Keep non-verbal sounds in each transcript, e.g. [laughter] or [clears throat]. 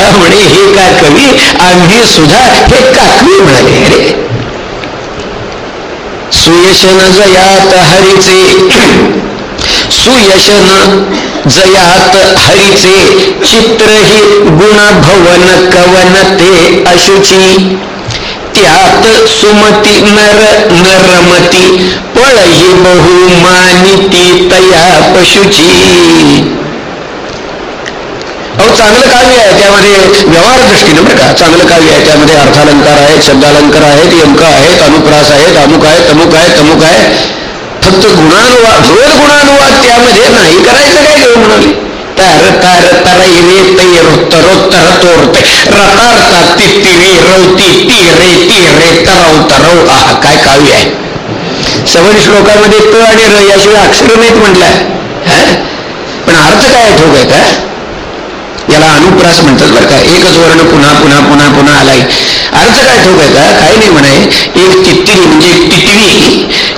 बघा म्हणे हे का कवी? आम्ही सुद्धा हे काकवी म्हणाले? अरे. सुयशन जयात हरीचे. सुयशन जयात हरीचे. चित्र ही गुणभवन कवन ते अशुची. त्यात सुमती नर नरमती. पळही बहुमानिती तया पशुची. अहो चांगलं काव्य आहे त्यामध्ये व्यवहार दृष्टीने बरं का. चांगलं काव्य आहे त्यामध्ये अर्थालंकार आहेत शब्दालंकार आहेत यमक आहेत अनुप्रास आहेत अमुक आहे तमुक आहे तमुक आहे फक्त गुणानुवाद भगवत गुणानुवाद त्यामध्ये नाही करायचं काय घेऊन म्हणाले? तर तर तर रे तै रोत्तरोत्तर तोरते. रतारता तित्तिरे रवती ती रे ती रे तरव तरव. आह काय काव्य आहे. सवरी श्लोकामध्ये त आणि र याशिवाय अक्षर नाहीत म्हटलंय. पण अर्थ काय ठोक आहे का याला अनुप्रास म्हणतात बरं का. एकच वर्ण पुन्हा पुन्हा पुन्हा पुन्हा आलाय. अर्थ काय ठोक आहे का? काही नाही म्हणे. एक तित्तिरी म्हणजे एक टिटवी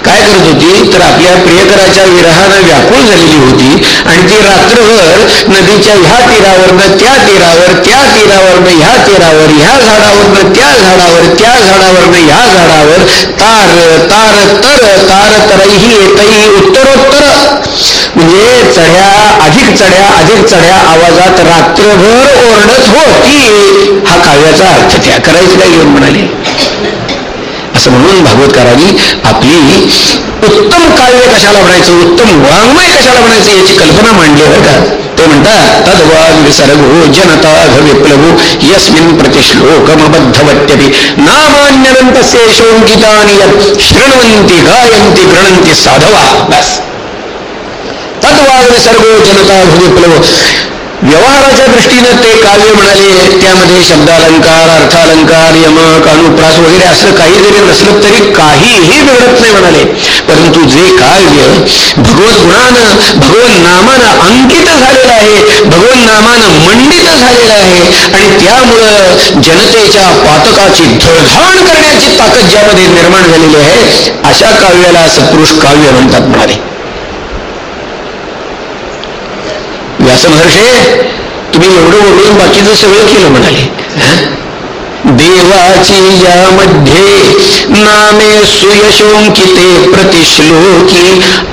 काय करत होती? तर आपल्या प्रियकराच्या विरहानं व्याकुळ झालेली होती आणि ती रात्रभर नदीच्या ह्या तीरावरनं त्या तीरावर त्या तीरावरनं ह्या तीरावर ह्या झाडावरनं त्या झाडावर त्या झाडावरनं ह्या झाडावर तार तार तर तार तरही येतही उत्तरोत्तर. म्हणजे चढ्या अधिक चढ्या अधिक चढ्या आवाजात रात्र रात्रभर ओरडत होती हा काव्याचा अर्थ त्या करायचं काय घेऊन म्हणाले. असं म्हणून भागवतकारांनी आपली उत्तम काव्य कशाला म्हणायचं उत्तम वाङ्मय कशाला म्हणायचं याची कल्पना मांडली बरं का? ते म्हणतात तद्वान विसर्गो जनता विप्लवो यस्मिन प्रतिश्लोकमबद्धवत्यपि नामान्यनंतस्य शोंकितानि शृण्वन्ति गायन्ति गृणन्ति साधवा बस। तद्वान विसर्गो जनता विप्लव। व्यवहाराच्या दृष्टीनं ते काव्य म्हणाले त्यामध्ये शब्दालंकार अर्थालंकार यमक अनुप्रास वगैरे असं काही जरी नसलं तरी काहीही बिघडत नाही म्हणाले. परंतु जे काव्य भगवत गुणानं भगवत नामानं अंकित झालेलं आहे भगवत नामानं मंडित झालेलं आहे आणि त्यामुळं जनतेच्या पातकाची धडधाण करण्याची ताकद ज्यामध्ये निर्माण झालेली आहे अशा काव्याला सत्पुरुष काव्य म्हणतात म्हणाले. व्यासमहर्षे तुम्ही एवढं ओढून बाकीचं सगळं केलं म्हणाले. देवाची यामध्ये नामे सुयशोंकिते प्रतिश्लोकी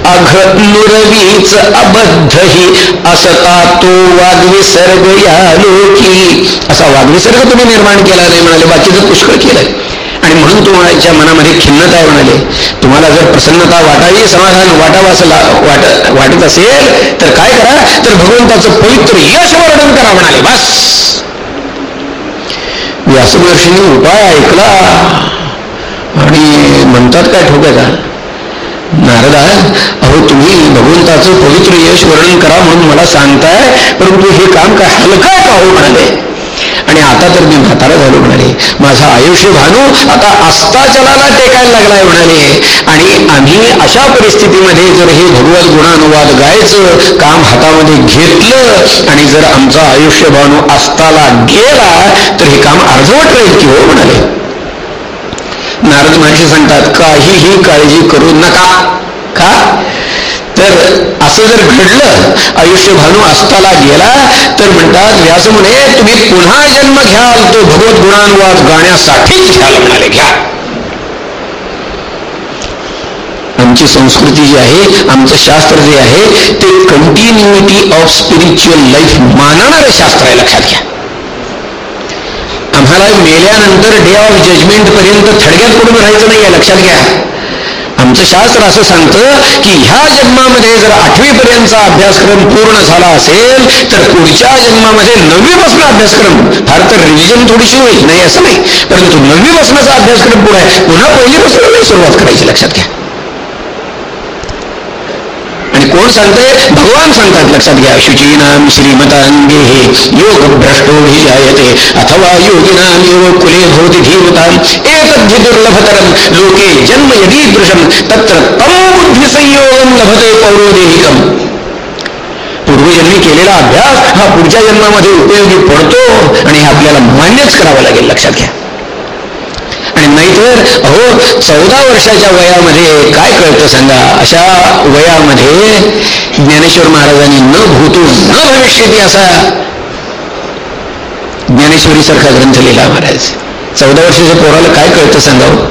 अघ नुरवीच अबद्धही असता तो वाग्विसर्ग या लोकी. असा वाग्विसर्ग तुम्ही निर्माण केला नाही म्हणाले बाकीचं पुष्कळ केलंय. आणि म्हणून तुम्हाला मनामध्ये खिन्नता आहे म्हणाले तुम्हाला जर प्रसन्नता वाटावी समाधान वाटावं असं वाट वाटत असेल तर काय करा? तर भगवंताचं पवित्र यश वर्णन करा म्हणाले. बस. व्यासमहर्षींनी उपाय ऐकला. आणि म्हणतात काय ठोक्या का नारदा अहो तुम्ही भगवंताचं पवित्र यश वर्णन करा म्हणून मला सांगताय परंतु हे काम काय हलका का हो म्हणाले? आणि आता तर मी म्हातारा झालो म्हणाले. माझा आयुष्य भानू आता अस्ताचलाला टेकायला लागलाय म्हणाले. आणि आम्ही अशा परिस्थितीमध्ये जर हे भगवत गुणानुवाद गायचं काम हातामध्ये घेतलं आणि जर आमचा आयुष्य भानू अस्ताला गेला तर हे काम अर्धवट राहील की हो म्हणाले. नारद महर्षी सांगतात काहीही काळजी करू नका. का? तर असं जर घडलं आयुष्य भानू अस्ताला गेला तर म्हणतात व्यास म्हणे तुम्ही पुन्हा जन्म घ्याल तो भगवत गुणानुवाद गाण्यासाठीच घ्याल म्हणाले घ्या. आमची संस्कृती जी आहे आमचं शास्त्र जे आहे ते कंटिन्युटी ऑफ स्पिरिच्युअल लाईफ मानणारं शास्त्र आहे लक्षात घ्या. आम्हाला मेल्यानंतर डे ऑफ जजमेंट पर्यंत थडग्यात पडून राहायचं नाही आहे लक्षात घ्या. आमचं शास्त्र असं सांगतं की ह्या जन्मामध्ये जर आठवीपर्यंतचा अभ्यासक्रम पूर्ण झाला असेल तर पुढच्या जन्मामध्ये नववीपासून अभ्यासक्रम फार तर रिव्हिजन थोडीशी होईल नाही असं नाही. परंतु नववीपासूनचा अभ्यासक्रम पुढे आहे. पुन्हा पहिलीपासून सुरुवात करायची लक्षात घ्या आणि कोण सांगते भगवान सांगतात लक्षात घ्या शुचीनाम श्रीमतांगे हे योग भ्रष्टो जायते अथवा योगिनाम योग कुले भवती धीमताम एकद्धि दुर्लभतरम लोके जन्म यदीदृशम तत्र तम बुद्धी संयोगम लभते पौरोदेहिकम। पूर्वजन्मी केलेला अभ्यास हा पुढच्या जन्मामध्ये उपयोगी पडतो आणि आपल्याला मान्यच करावं लागेल लक्षात घ्या। आणि नाहीतर अहो चौदा वर्षाच्या वयामध्ये काय कळतं सांगा? अशा वयामध्ये ज्ञानेश्वर महाराजांनी न भूतो न भविष्यती असा ज्ञानेश्वरीसारखा ग्रंथ लिहिला महाराज. चौदा वर्षाच्या पोराला काय कळतं सांगावं हो?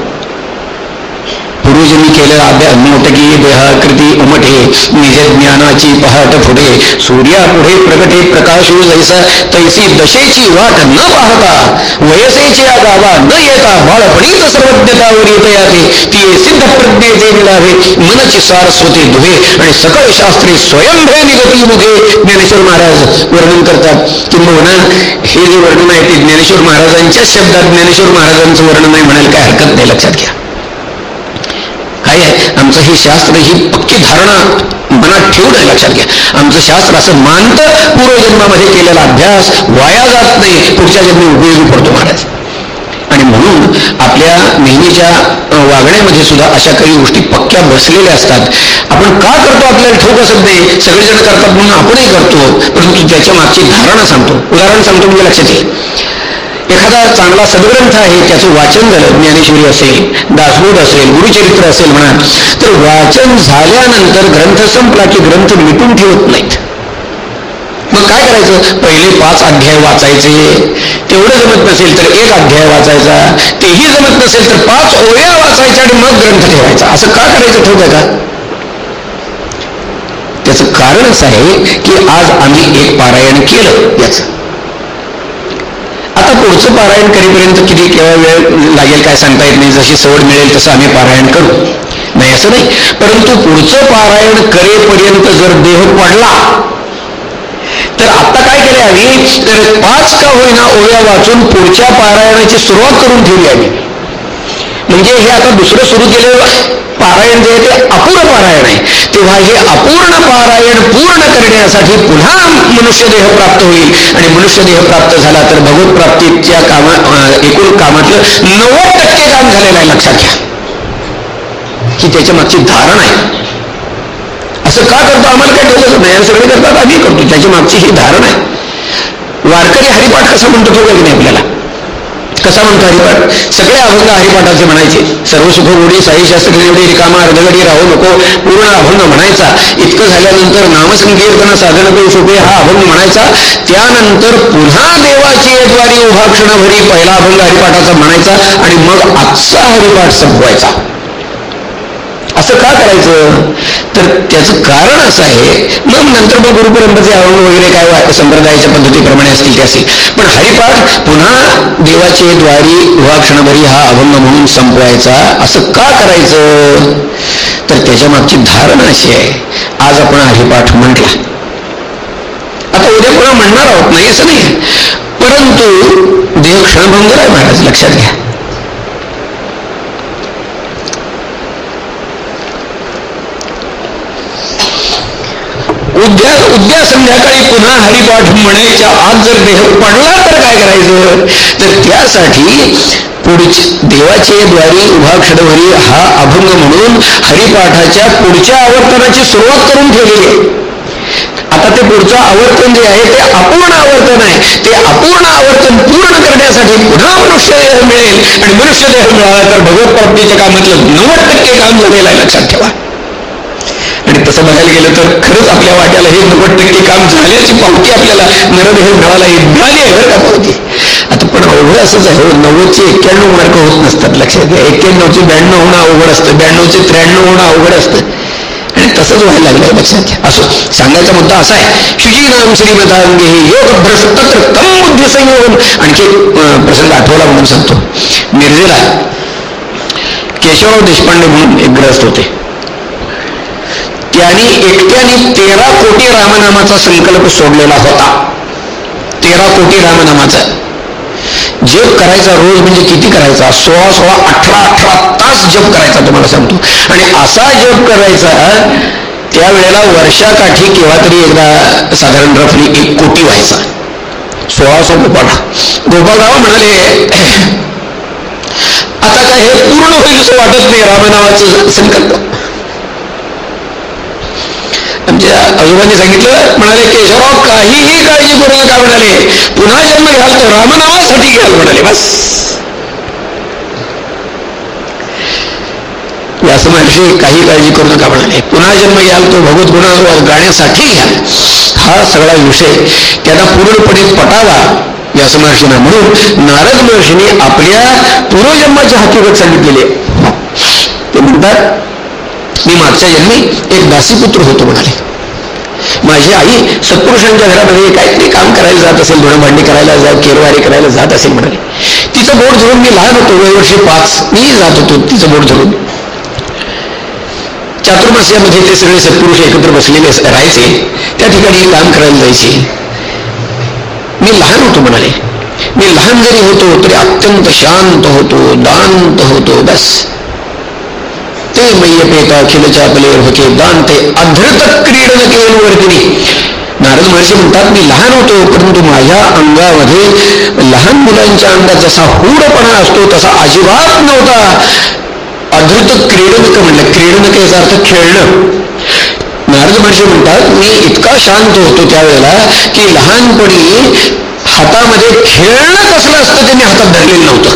पूर्वजन्मी केलेला अभ्यास मोटकी देहाकृती उमटे निज ज्ञानाची पहाट पुढे सूर्या पुढे प्रगटे प्रकाश जैसा तैसी दशेची वाट न पाहता. वयसेची गावा न येता बाळपणीच सर्वज्ञतावर येते याते ती सिद्ध प्रज्ञेचे मिळावे मनची सारस्वती दुहे. आणि सकळ शास्त्री स्वयंभे निगती मुखे ज्ञानेश्वर महाराज वर्णन करतात किंबहुना हे जे वर्णन आहे ते ज्ञानेश्वर महाराजांच्या शब्दात ज्ञानेश्वर महाराजांचं वर्णन आहे म्हणायला काय हरकत नाही लक्षात घ्या. आमचं हे शास्त्र ही पक्की धारणा मनात ठेवून आहे लक्षात घ्या. आमचं शास्त्र असं मानतं पूर्वजन्मामध्ये केलेला अभ्यास वाया जात नाही पुढच्या जन्मी उपयोगी पडतो महाराज. आणि म्हणून आपल्या नेहमीच्या वागण्यामध्ये सुद्धा अशा काही गोष्टी पक्क्या बसलेल्या असतात. आपण का करतो आपल्याला ठोक असत नाही? सगळेजण करतात म्हणून आपणही करतो. परंतु त्याच्या मागची धारणा सांगतो. उदाहरण सांगतो म्हणजे लक्षात येईल एखादा चांगला सदग्रंथ आहे त्याचं वाचन झालं ज्ञानेश्वरी असेल दासबोध असेल गुरुचरित्र असेल म्हणा तर वाचन झाल्यानंतर ग्रंथ संपला की ग्रंथ मिटून ठेवत नाहीत. मग काय करायचं? पहिले पाच अध्याय वाचायचे. तेवढं जमत नसेल तर एक अध्याय वाचायचा. तेही जमत नसेल तर पाच ओळ्या वाचायच्या आणि मग ग्रंथ ठेवायचा. असं का करायचं ठेवत का त्याचं कारण असं आहे की आज आम्ही एक पारायण केलं याचं. पुढचं पारायण करीपर्यंत किती केव्हा वेळ लागेल काय सांगता येत नाही. जशी सवड मिळेल तसं आम्ही पारायण करू. नाही असं नाही. परंतु पुढचं पारायण करेपर्यंत जर देह पडला तर आता काय केले आम्ही? तर पाच का होईना ओव्या वाचून पुढच्या पारायणाची सुरुवात करून ठेवली आम्ही. म्हणजे हे आता दुसरं सुरू केलं पारायण जे आहे ते अपूर्ण पारायण आहे. तेव्हा हे अपूर्ण पारायण पूर्ण करण्यासाठी पुन्हा मनुष्यदेह प्राप्त होईल. आणि मनुष्यदेह प्राप्त झाला तर भगवत प्राप्तीच्या कामा एकूण कामातलं नव्वद टक्के काम झालेलं आहे. लक्षात घ्या. की त्याच्या मागची धारणा आहे. असं का करतो? आम्हाला काय ठेवलं नाही. सगळे करतात. आम्ही करतो. त्याच्या मागची ही धारणा आहे. वारकरी हरिपाठ कसा म्हणतो तो नाही आपल्याला. कसा म्हणतो हरिपाठ? सगळे अभंग हरिपाठाचे म्हणायचे. सर्व सुख गोडी साई शास्त्री एवढी रिकामा अर्धगडी राहू नको पूर्ण अभंग म्हणायचा. इतकं झाल्यानंतर नामसंकीर्तन साधन करू शोभे हा अभंग म्हणायचा. त्यानंतर पुन्हा देवाची द्वारी उभा क्षणभरी पहिला अभंग हरिपाठाचा म्हणायचा आणि मग आजचा हरिपाठ संपवायचा. असं का करायचं? तर त्याचं कारण असं आहे मग नंतर मग गुरुपरंपरेचे अवंग वगैरे काय संप्रदायाच्या पद्धतीप्रमाणे असतील ते असेल. पण हरिपाठ पुन्हा देवाचे द्वारी क्षणभरी हा अभंग म्हणून संपवायचा असं का करायचं? तर त्याच्या मागची धारणा अशी आहे. आज आपण हरिपाठ म्हटला. आता उद्या पुन्हा म्हणणार आहोत नाही असं नाही. परंतु देह क्षणभंग आहे महाराज लक्षात घ्या. उद्या उद्या संध्याकाळी पुन्हा हरिपाठ म्हणायच्या आज जर देह पडला तर काय करायचं? तर त्यासाठी पुढचे देवाचे द्वारी उभा क्षणभरी हा अभंग म्हणून हरिपाठाच्या पुढच्या आवर्तनाची सुरुवात करून ठेवली आहे. आता ते पुढचं आवर्तन जे आहे ते अपूर्ण आवर्तन आहे. ते अपूर्ण आवर्तन पूर्ण करण्यासाठी पुन्हा मनुष्य देह मिळेल. आणि मनुष्य देह मिळाला तर भगवत प्राप्तीच्या कामातलं नव्वद टक्के काम झालेलं आहे. लक्षात ठेवा. तसं बघायला गेलं तर खरंच आपल्या वाट्याला हे नव्वद टक्के काम झाल्याची पावती आपल्याला नरदेह मिळाला हे मिळाली आहे. बरं का? पावती आता पण अवघड असंच आहे. हो नव्वदचे एक्क्याण्णव मार्क होत नसतात. लक्षात घ्या एक्क्याण्णवचे ब्याण्णव होणं अवघड असतं. ब्याण्णवचे त्र्याण्णव होणं अवघड असतं. आणि तसंच व्हायला लागलंय. लक्षात घ्या. असो सांगायचा मुद्दा असा आहे. शुची श्रीमदांगे हे योग भ्रष्टत्र तम बुद्धी संयोग आणखी प्रसंग आठवला म्हणून सांगतो. मिरजेला केशवराव देशपांडे म्हणून एक ग्रस्त होते. त्यांनी एकट्याने तेरा कोटी रामनामाचा संकल्प सोडलेला होता. तेरा कोटी रामनामाचा. जप करायचा रोज म्हणजे किती करायचा? सोळा सोळा अठरा अठरा तास जप करायचा तुम्हाला सांगतो. आणि असा जप करायचा त्यावेळेला वर्षाकाठी केव्हा तरी एकदा साधारण रफली एक कोटी व्हायचा. सोळा सो गोपाळा गोपाळराव म्हणाले आता काय हे पूर्ण होईल असं वाटत नाही रामनामाचं संकल्प. आमच्या आजोबांनी सांगितलं म्हणाले केशवराव काहीही काळजी करू नका म्हणाले. पुन्हा जन्म घ्याल तो रामनामासाठी घ्याल म्हणाले. बस. असं महर्षी काही काळजी करू नका म्हणाले. पुन्हा जन्म घ्याल तो भगवत गुणावर गाण्यासाठी घ्याल. हा सगळा विषय त्यांना पूर्णपणे पटावा व्यास महर्षींना म्हणून नारद महर्षीने आपल्या पूर्वजन्माच्या हकीकत सांगितलेली ते म्हणतात मी मागच्या जन्मी एक दासीपुत्र होतो म्हणाले. माझी आई सत्पुरुषांच्या घरामध्ये काहीतरी काम करायला जात असेल धुणं भांडी करायला जात केरवारी करायला जात असेल म्हणाले. तिचं बोट धरून मी लहान होतो वय पाच मी जात होतो तिचं बोट धरून. चातुर्मास्यामध्ये ते सगळे सत्पुरुष एकत्र बसलेले राहायचे त्या ठिकाणी काम करायला जायचे. मी लहान होतो म्हणाले. मी लहान जरी होतो तरी अत्यंत शांत होतो दांत होतो बस. ते मय्य पेता अखिल होते. दांते अधृत क्रीडन केवळ वर्तिनी नारद महर्षी म्हणतात मी लहान होतो परंतु माझ्या अंगामध्ये लहान मुलांच्या अंगात जसा हूडपणा असतो तसा अजिबात नव्हता. अधृत क्रीडनक म्हणलं क्रीडनक याचा अर्थ खेळणं. नारद महर्षी म्हणतात मी इतका शांत होतो त्यावेळेला की लहानपणी हातामध्ये खेळणं कसलं असतं ते मी हातात धरलेलं नव्हतं.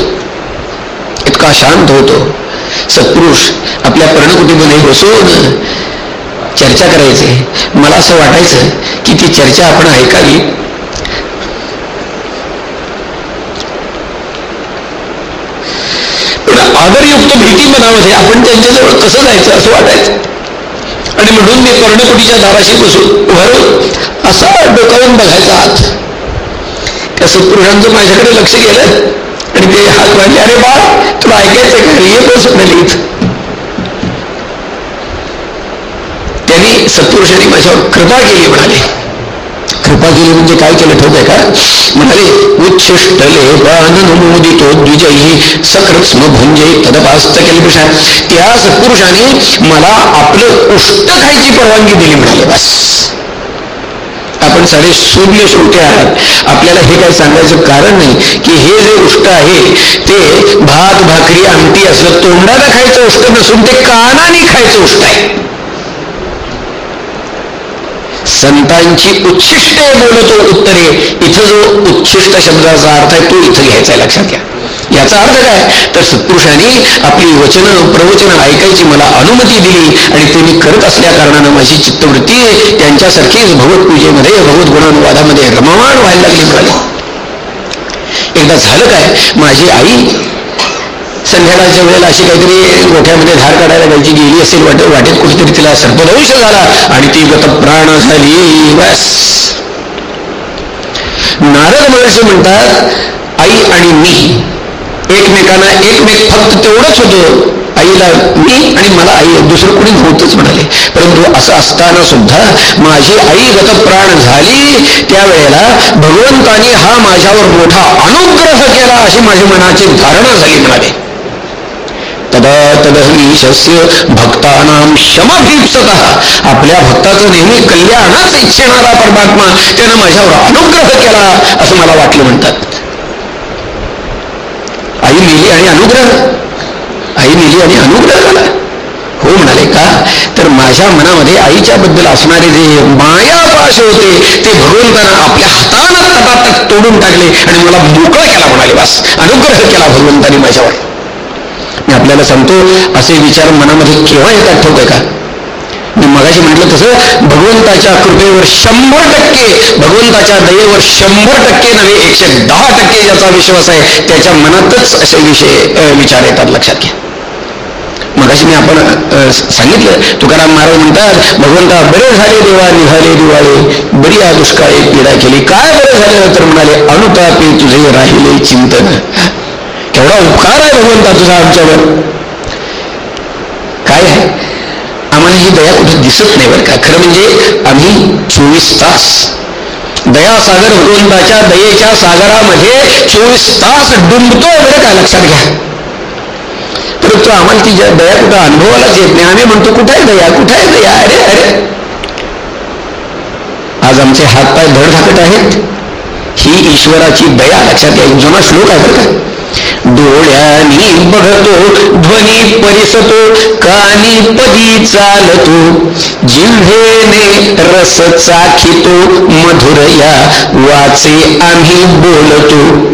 इतका शांत होतो. सत्पुरुष आपल्या पर्णकुटीमध्ये बसून चर्चा करायचे. मला असं वाटायचं की ती चर्चा आपण ऐकावी. पण आदरयुक्त भीती मनामध्ये आपण त्यांच्याजवळ कसं जायचं असं वाटायचं. आणि म्हणून मी कर्णकुटीच्या दाराशी बसून उभारून असा डोकावून बघायचा आत त्या सत्पुरुषांचं माझ्याकडे लक्ष गेलं. आणि ते हात मारले अरे बा तुला ऐकायचं का येतो बस त्यांनी सत्पुरुषांनी माझ्यावर कृपा केली म्हणाले कृपा केली म्हणजे काय केलं ठेवत आहे का? म्हणाले उच्छिष्टले बाननुमोदितो द्विजयी सकृत्स्म भुंजे तदपास्त केले त्या सत्पुरुषाने मला आपलं उष्ट खायची परवानगी दिली म्हणाले. बस. आपण सारे शून्य श्रोते आहात. आपल्याला हे काही सांगायचं कारण नाही की हे जे उष्ट आहे ते भात भाकरी आमटी असलं तोंडाला खायचं उष्ट नसून ते कानाने खायचं उष्ट आहे. संतांची उच्छिष्टे बोलतो उत्तरे. इथं जो उच्छिष्ट शब्दाचा अर्थ आहे तो इथं घ्यायचा लक्षात घ्या. याचा अर्थ काय? तर सत्पुरुषाने आपली वचन प्रवचन ऐकायची मला अनुमती दिली आणि ते मी करत असल्या कारणानं माझी चित्तवृत्ती त्यांच्यासारखीच भगवत पूजेमध्ये भगवत गुणानुवादामध्ये रममाण व्हायला लागली म्हणाली एकदा झालं काय? माझी आई संध्याकाळच्या वेळेला अशी काहीतरी गोठ्यामध्ये धार काढायला त्यांची गेली असेल वाटे वाटेत कुठेतरी तिला सर्पदंश झाला आणि ती गत प्राण झाली. बस. नारद महर्षी म्हणतात आई आणि मी एकमेकांना एकमेक फक्त तेवढंच होतं. आईला मी आणि मला आई. दुसरं कोणी नव्हतंच म्हणाले. परंतु असं असताना सुद्धा माझी आई गतप्राण झाली. त्यावेळेला भगवंतानी हा माझ्यावर मोठा अनुग्रह केला अशी माझी मनाची धारणा झाली म्हणाले. तदा तदहमीशस्य भक्तानाम शमभीप्सत आपल्या भक्ताचं नेहमी कल्याणच इच्छिणारा परमात्मा त्यानं माझ्यावर अनुग्रह केला असं मला वाटलं म्हणतात. आई मेली आणि अनुग्रह. आई मेली आणि अनुग्रह झाला. हो म्हणाले का? तर माझ्या मनामध्ये आईच्या बद्दल असणारे जे मायापाश होते ते भगवंतानं आपल्या हातानं तटातट तोडून टाकले आणि मला मोकळा केला म्हणाले. बस अनुग्रह केला भगवंताने माझ्यावर. मी आपल्याला सांगतो असे विचार मनामध्ये केव्हा येतात ठेवतोय का? मी मगाशी म्हटलं तसं भगवंताच्या कृपेवर शंभर टक्के भगवंताच्या दयेवर शंभर टक्के नव्हे एकशे दहा टक्के ज्याचा विश्वास आहे त्याच्या मनातच असे विषय विचार येतात लक्षात घ्या. मगाशी मी आपण सांगितलं तुकाराम महाराज म्हणतात भगवंता बरे झाले देवा निघाले दिवाळे बरी आ दुष्काळी पीडा केली. काय बरे झाले? तर म्हणाले अनुतापे तुझे राहिले चिंतन. केवढा उपकार आहे भगवंता तुझा आमच्यावर. काय आहे? आम्हाला म्हणजे ही दया कुठे दिसत नाही बरं का? खरं म्हणजे आम्ही चोवीस तास दयासागर भगवंताच्या दयेच्या सागरामध्ये चोवीस तास डुंबतो बरं का? लक्षात घ्या. परंतु आम्हाला ती दया कुठं अनुभवालाच येत नाही. आम्ही म्हणतो कुठे आहे दया? कुठे आहे दया? अरे अरे. आज आमचे हातपाय धडधाकट आहेत. ही ईश्वराची दया लक्षात घ्या. जुना श्लोक आहे बरं का? डोळ्यानी बघतो ध्वनी परिसतो कानी पदी चालतो. जिल्हेने रस चाखितो मधुर या वाचे आम्ही बोलतो.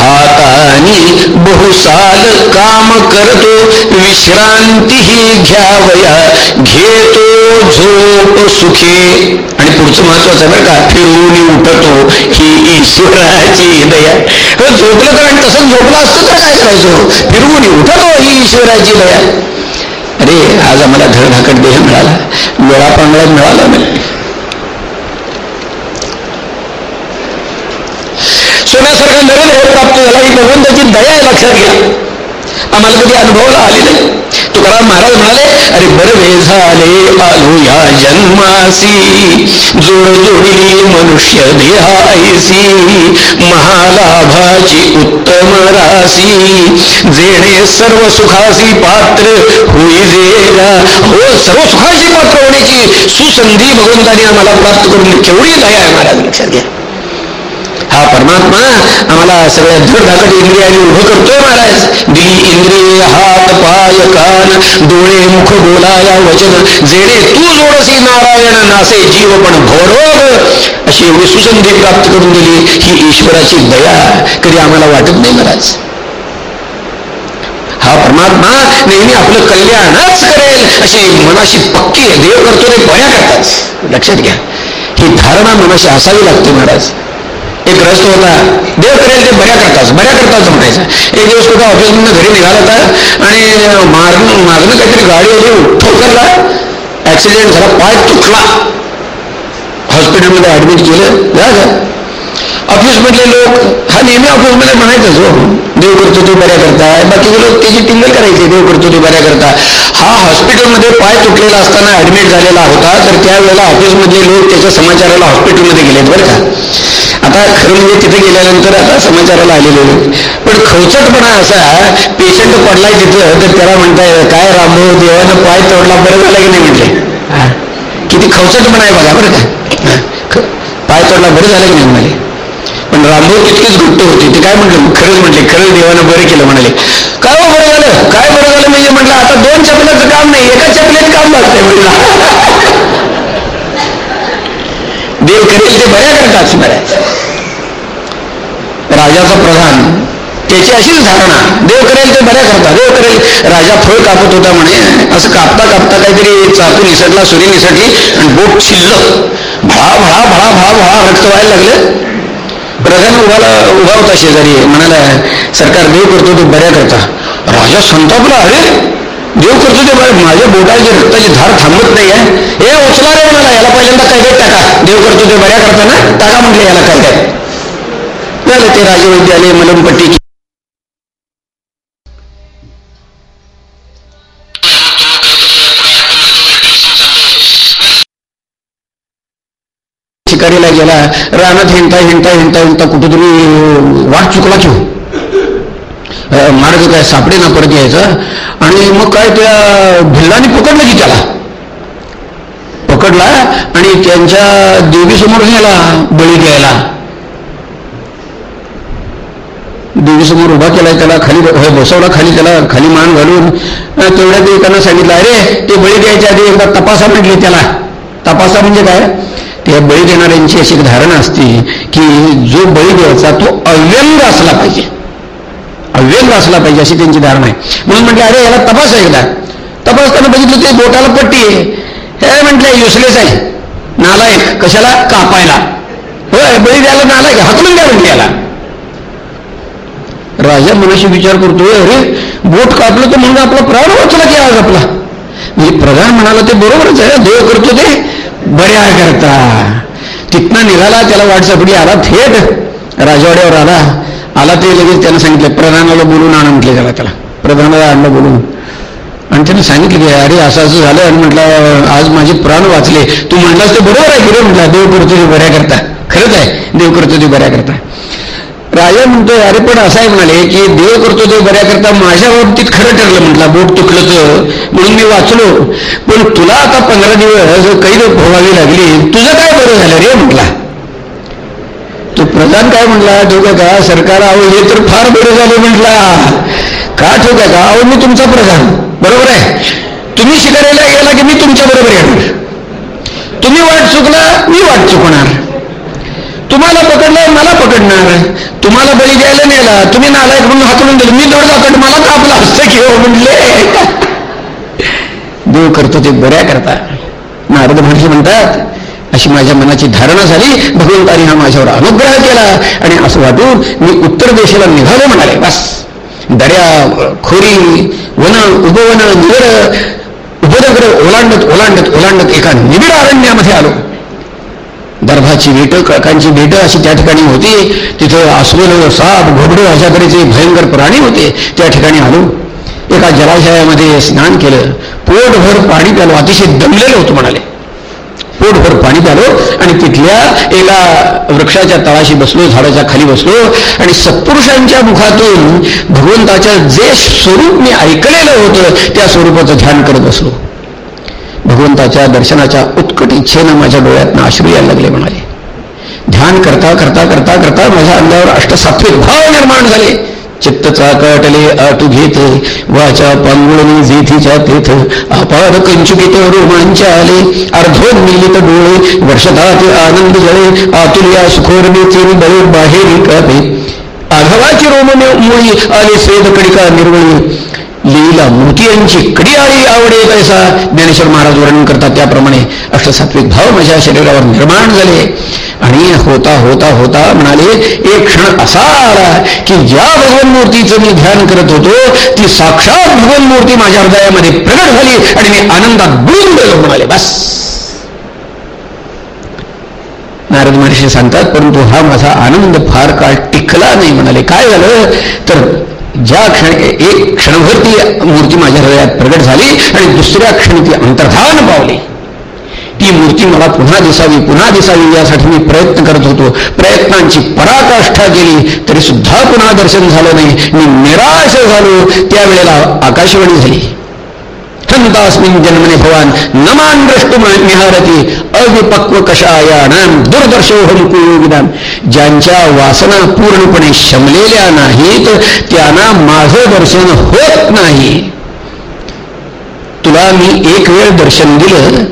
हातानी बहुसाल काम करतो विश्रांतीही घ्यावया घेतो झोप सुखे. आणि पुढचं महत्वाचं बरं का फिरून उठतो ही ईश्वराची दया. हो, झोपलं तर आणि तसंच झोपलं असतं तर काय करायचं? फिरून उठतो ही ईश्वराची दया. अरे आज आम्हाला धडधाकट देह मिळाला. वेळा पांगळा मिळाला नाही सोन्यासारखा नवीन हे प्राप्त झाला. ही भगवंताची दया आहे लक्षात घ्या. आम्हाला कधी अनुभवाला आली नाही. तुकाराम महाराज म्हणाले अरे बरवे झाले आलो या जन्मासी. जोड जोडली मनुष्य देहायसी महालाभाची उत्तम राशी. जेणे सर्व सुखासी पात्र होई जेगा. हो सर्व सुखाशी पात्र होण्याची सुसंधी भगवंताने आम्हाला प्राप्त करून केवढी दया आहे महाराज लक्षात घ्या. हा परमात्मा आम्हाला सगळ्या धड इंद्रियाने उभं करतोय महाराज. दिली इंद्रिय हात पाय कान डोळे मुख बोलाया वचन. जेणे तू जोडसी नारायण नासे जीव पण भोरोग. अशी एवढी सुसंधी प्राप्त करून दिली ही ईश्वराची दया कधी आम्हाला वाटत नाही महाराज. हा परमात्मा नेहमी आपलं कल्याणच करेल अशी मनाशी पक्की देव करतो ते बऱ्या करतात. लक्षात घ्या. ही धारणा मनाशी असावी लागते महाराज. एक ग्रस्त होता. देव करेल ते बऱ्या करताच बऱ्या करताच म्हणायचं. एक दिवस कुठं ऑफिसमधून घरी निघाला होता आणि मारणं मागणं काहीतरी गाडी होती ठोकरला ऍक्सिडेंट झाला पाय तुटला हॉस्पिटलमध्ये ऍडमिट केलं. झालं ऑफिसमधले लोक हा नेहमी ऑफिसमध्ये म्हणायचंच हो देव करतो ते बऱ्या करताय. बाकीचे लोक त्याची टिंगल करायची देव करतो ते बऱ्या करता हा हॉस्पिटलमध्ये पाय तुटलेला असताना ऍडमिट झालेला होता तर त्यावेळेला ऑफिसमधले लोक त्याच्या समाचाराला हॉस्पिटलमध्ये गेलेत बरं का. आता खरं म्हणजे तिथे गेल्यानंतर आता समाचाराला आलेले पण खवचटपणा असा पेशंट पडलाय तिथं तर त्याला म्हणताय काय रामभाऊ देवानं पाय तोडला बरं झालं की नाही? म्हटले. किती खवचटपणा आहे बघा बरं का. पाय तोडला बरं झालं की नाही म्हणाले. पण रामभाऊ तितकीच घट्ट होती. ते काय म्हटलं? खरंच म्हटले खरंच देवानं बरं केलं म्हणाले. काय हो बरं झालं? काय बरं झालं? म्हणजे म्हटलं आता दोन चपलाचं काम नाही एका चपलेत काम लागतंय म्हटलं. देव करेल ते बऱ्या करतात बऱ्याच राजाचा प्रधान त्याची अशीच धारणा. देव करेल ते बऱ्या करता देव करेल राजा फळ कापत होता म्हणे. असं कापता कापता काहीतरी चाकू निसटला सुरी निसटली आणि बोट शिल्ल भळा भळा भळा भळा भळा रक्त व्हायला लागलं. प्रधान उभाला उभा होता शेजारी. म्हणाला सरकार देव करतो ते बऱ्या करता. राजा संतापला अरे! देव करतो ते बरं माझ्या बोटाची रक्ताची धार थांबत नाही आहे. हे उचला रे म्हणाला याला पहिल्यांदा कायद्यात टाका. देव करतो ते बऱ्या करता ना टाका म्हटले याला कैद्यात झालं ते राजवैद्य आले मलमपट्टी गेला रानात हिंडता हिंडता हिंडता हिंडता कुठेतरी वाट चुकला की. मार्ग काय सापडे ना परत यायचा. आणि मग काय त्या भिल्लाने पकडलं की त्याला. पकडला आणि त्यांच्या देवीसमोर नेला बळी द्यायला देवीसमोर उभा केलाय त्याला खाली बसवला खाली त्याला खाली मान घालून. तेवढ्यात एकानं सांगितलं अरे ते बळी द्यायच्या आधी एकदा तपासा म्हटले त्याला. तपासा म्हणजे काय? त्या बळी देणाऱ्यांची अशी एक धारणा असते की जो बळी द्यायचा तो अव्यंग असला पाहिजे. अव्यंग असला पाहिजे अशी त्यांची धारणा आहे. म्हणून म्हटलं अरे याला तपास एकदा. तपासताना बघितलं ते बोटाला पट्टी आहे. हे म्हटलं युसलेस आहे. नालायक कशाला? कापायला. होय बळी द्यायला नालायक हाकलून द्या म्हटलं याला. राजा मनाशी विचार करतोय अरे बोट कापलं तर म्हणून आपला प्राण वाचला की आज आपला? म्हणजे प्रधान म्हणाला ते बरोबरच आहे. देव करतो ते. बऱ्या करता. तिथनं निघाला त्याला वाटसापडी आला थेट. राजवाड्यावर आला. आला ते लगेच त्यानं सांगितलं प्रधानाला बोलून आण म्हटले त्याला त्याला. प्रधानाला आणलं बोलून. आणि त्यानं सांगितलं की अरे असं असं झालं. आणि म्हटलं आज माझे प्राण वाचले. तू म्हटलास ते बरोबर आहे की म्हटलं देव करतो ते बऱ्या करता. खरंच आहे देव करतो ते बऱ्या करता. राजा म्हणतो अरे पण असं आहे म्हणाले की देव करतो ते बऱ्या करता माझ्या बाबतीत खरं ठरलं म्हटलं बोट तुकलं तर. म्हणून मी वाचलो. पण तुला आता पंधरा दिवस कैद भोगावी लागली. तुझं काय बरं झालं रे म्हटला. तो प्रधान काय म्हटला ठेवू का सरकार आहो हे तर फार बरं झालं म्हटला. का ठेवू का? अहो मी तुमचा प्रधान. बरोबर आहे? तुम्ही शिकारायला गेला की मी तुमच्या बरोबर येणार. तुम्ही वाट चुकला मी वाट चुकणार. तुम्हाला पकडलं मला पकडणार तुम्हाला बळी द्यायला नेला तुम्ही नालायक म्हणून हाकलून दिलं. मी दौड जातो मला कापला असतं घेऊ म्हणले. देव करतो ते बऱ्या करता. नारद महर्षी म्हणतात अशी माझ्या मनाची धारणा झाली. भगवंतानी हा माझ्यावर अनुग्रह केला आणि असं वाटून मी उत्तर देशाला निघालो म्हणाले. बस. दर्या खोरी वन उपवन निगड उपदग्र ओलांडत ओलांडत ओलांडत एका निबिड अरण्यामध्ये आलो. दर्भाची भेट काकांची भेट अशी त्या ठिकाणी होती. तिथं अस्वल साप घोबड अशाकडे जे भयंकर प्राणी होते त्या ठिकाणी आलो. एका जलाशयामध्ये स्नान केलं. पोटभर पाणी प्यालो. अतिशय दमलेलं होतं म्हणाले. पोटभर पाणी प्यालो आणि तिथल्या एका वृक्षाच्या तळाशी बसलो झाडाच्या खाली बसलो आणि सत्पुरुषांच्या मुखातून भगवंताच्या जे स्वरूप मी ऐकलेलं होतं त्या स्वरूपाचं ध्यान करत बसलो. भगवंताच्या दर्शनाच्या उत्कट इच्छेनं माझ्या डोळ्यातनं आश्रू यायला लागले म्हणाले. ध्यान करता करता करता करता माझ्या अंगावर अष्टसात्विक भाव निर्माण झाले. चित्त चाकटले आटू घेत वाचा पांगुळणी जेथीच्या तेथ अपार कंचुकित रोमांच आले. अर्धोन्मिलित डोळे वर्षदात आनंद जळे आतुल्या सुखोर बळे बाहेर कापे आघवाची रोमने मुळी आले स्वेद कडिका निर्वळी लीला यांची कडी आळी आवडे कैसा ज्ञानेश्वर महाराज वर्णन करतात त्याप्रमाणे अष्टसात्विक भाव माझ्या शरीरावर निर्माण झाले. आणि होता होता होता म्हणाले एक क्षण असा आला की ज्या भगवान मूर्तीचं मी ध्यान करत होतो ती साक्षात भगवान मूर्ती माझ्या हृदयामध्ये प्रगट झाली आणि मी आनंदात बुडून गेलो म्हणाले. बस. नारद महर्षी सांगतात परंतु हा माझा आनंद फार काळ टिकला नाही. म्हणाले काय झालं? तर ज्या क्षण एक क्षणभर ती मूर्ती माझ्या हृदयात प्रगट झाली आणि दुसऱ्या क्षणी ती अंतर्धान पावली. ती मूर्ती मला पुन्हा दिसावी पुन्हा दिसावी यासाठी मी प्रयत्न करत होतो. प्रयत्नांची पराकाष्ठा केली तरी सुद्धा पुन्हा दर्शन झालं नाही. मी निराश झालो. त्यावेळेला आकाशवाणी झाली. अनंतास्मिन जन्मने भवान नमान द्रष्टुम निहारती अविपक्व कषायाणाम दुर्दर्शोहम कुयोगिदान ज्यांच्या वासना पूर्णपणे शमलेल्या नाहीत त्यांना माझं दर्शन होत नाही। तुला मी एक वेळ दर्शन दिलं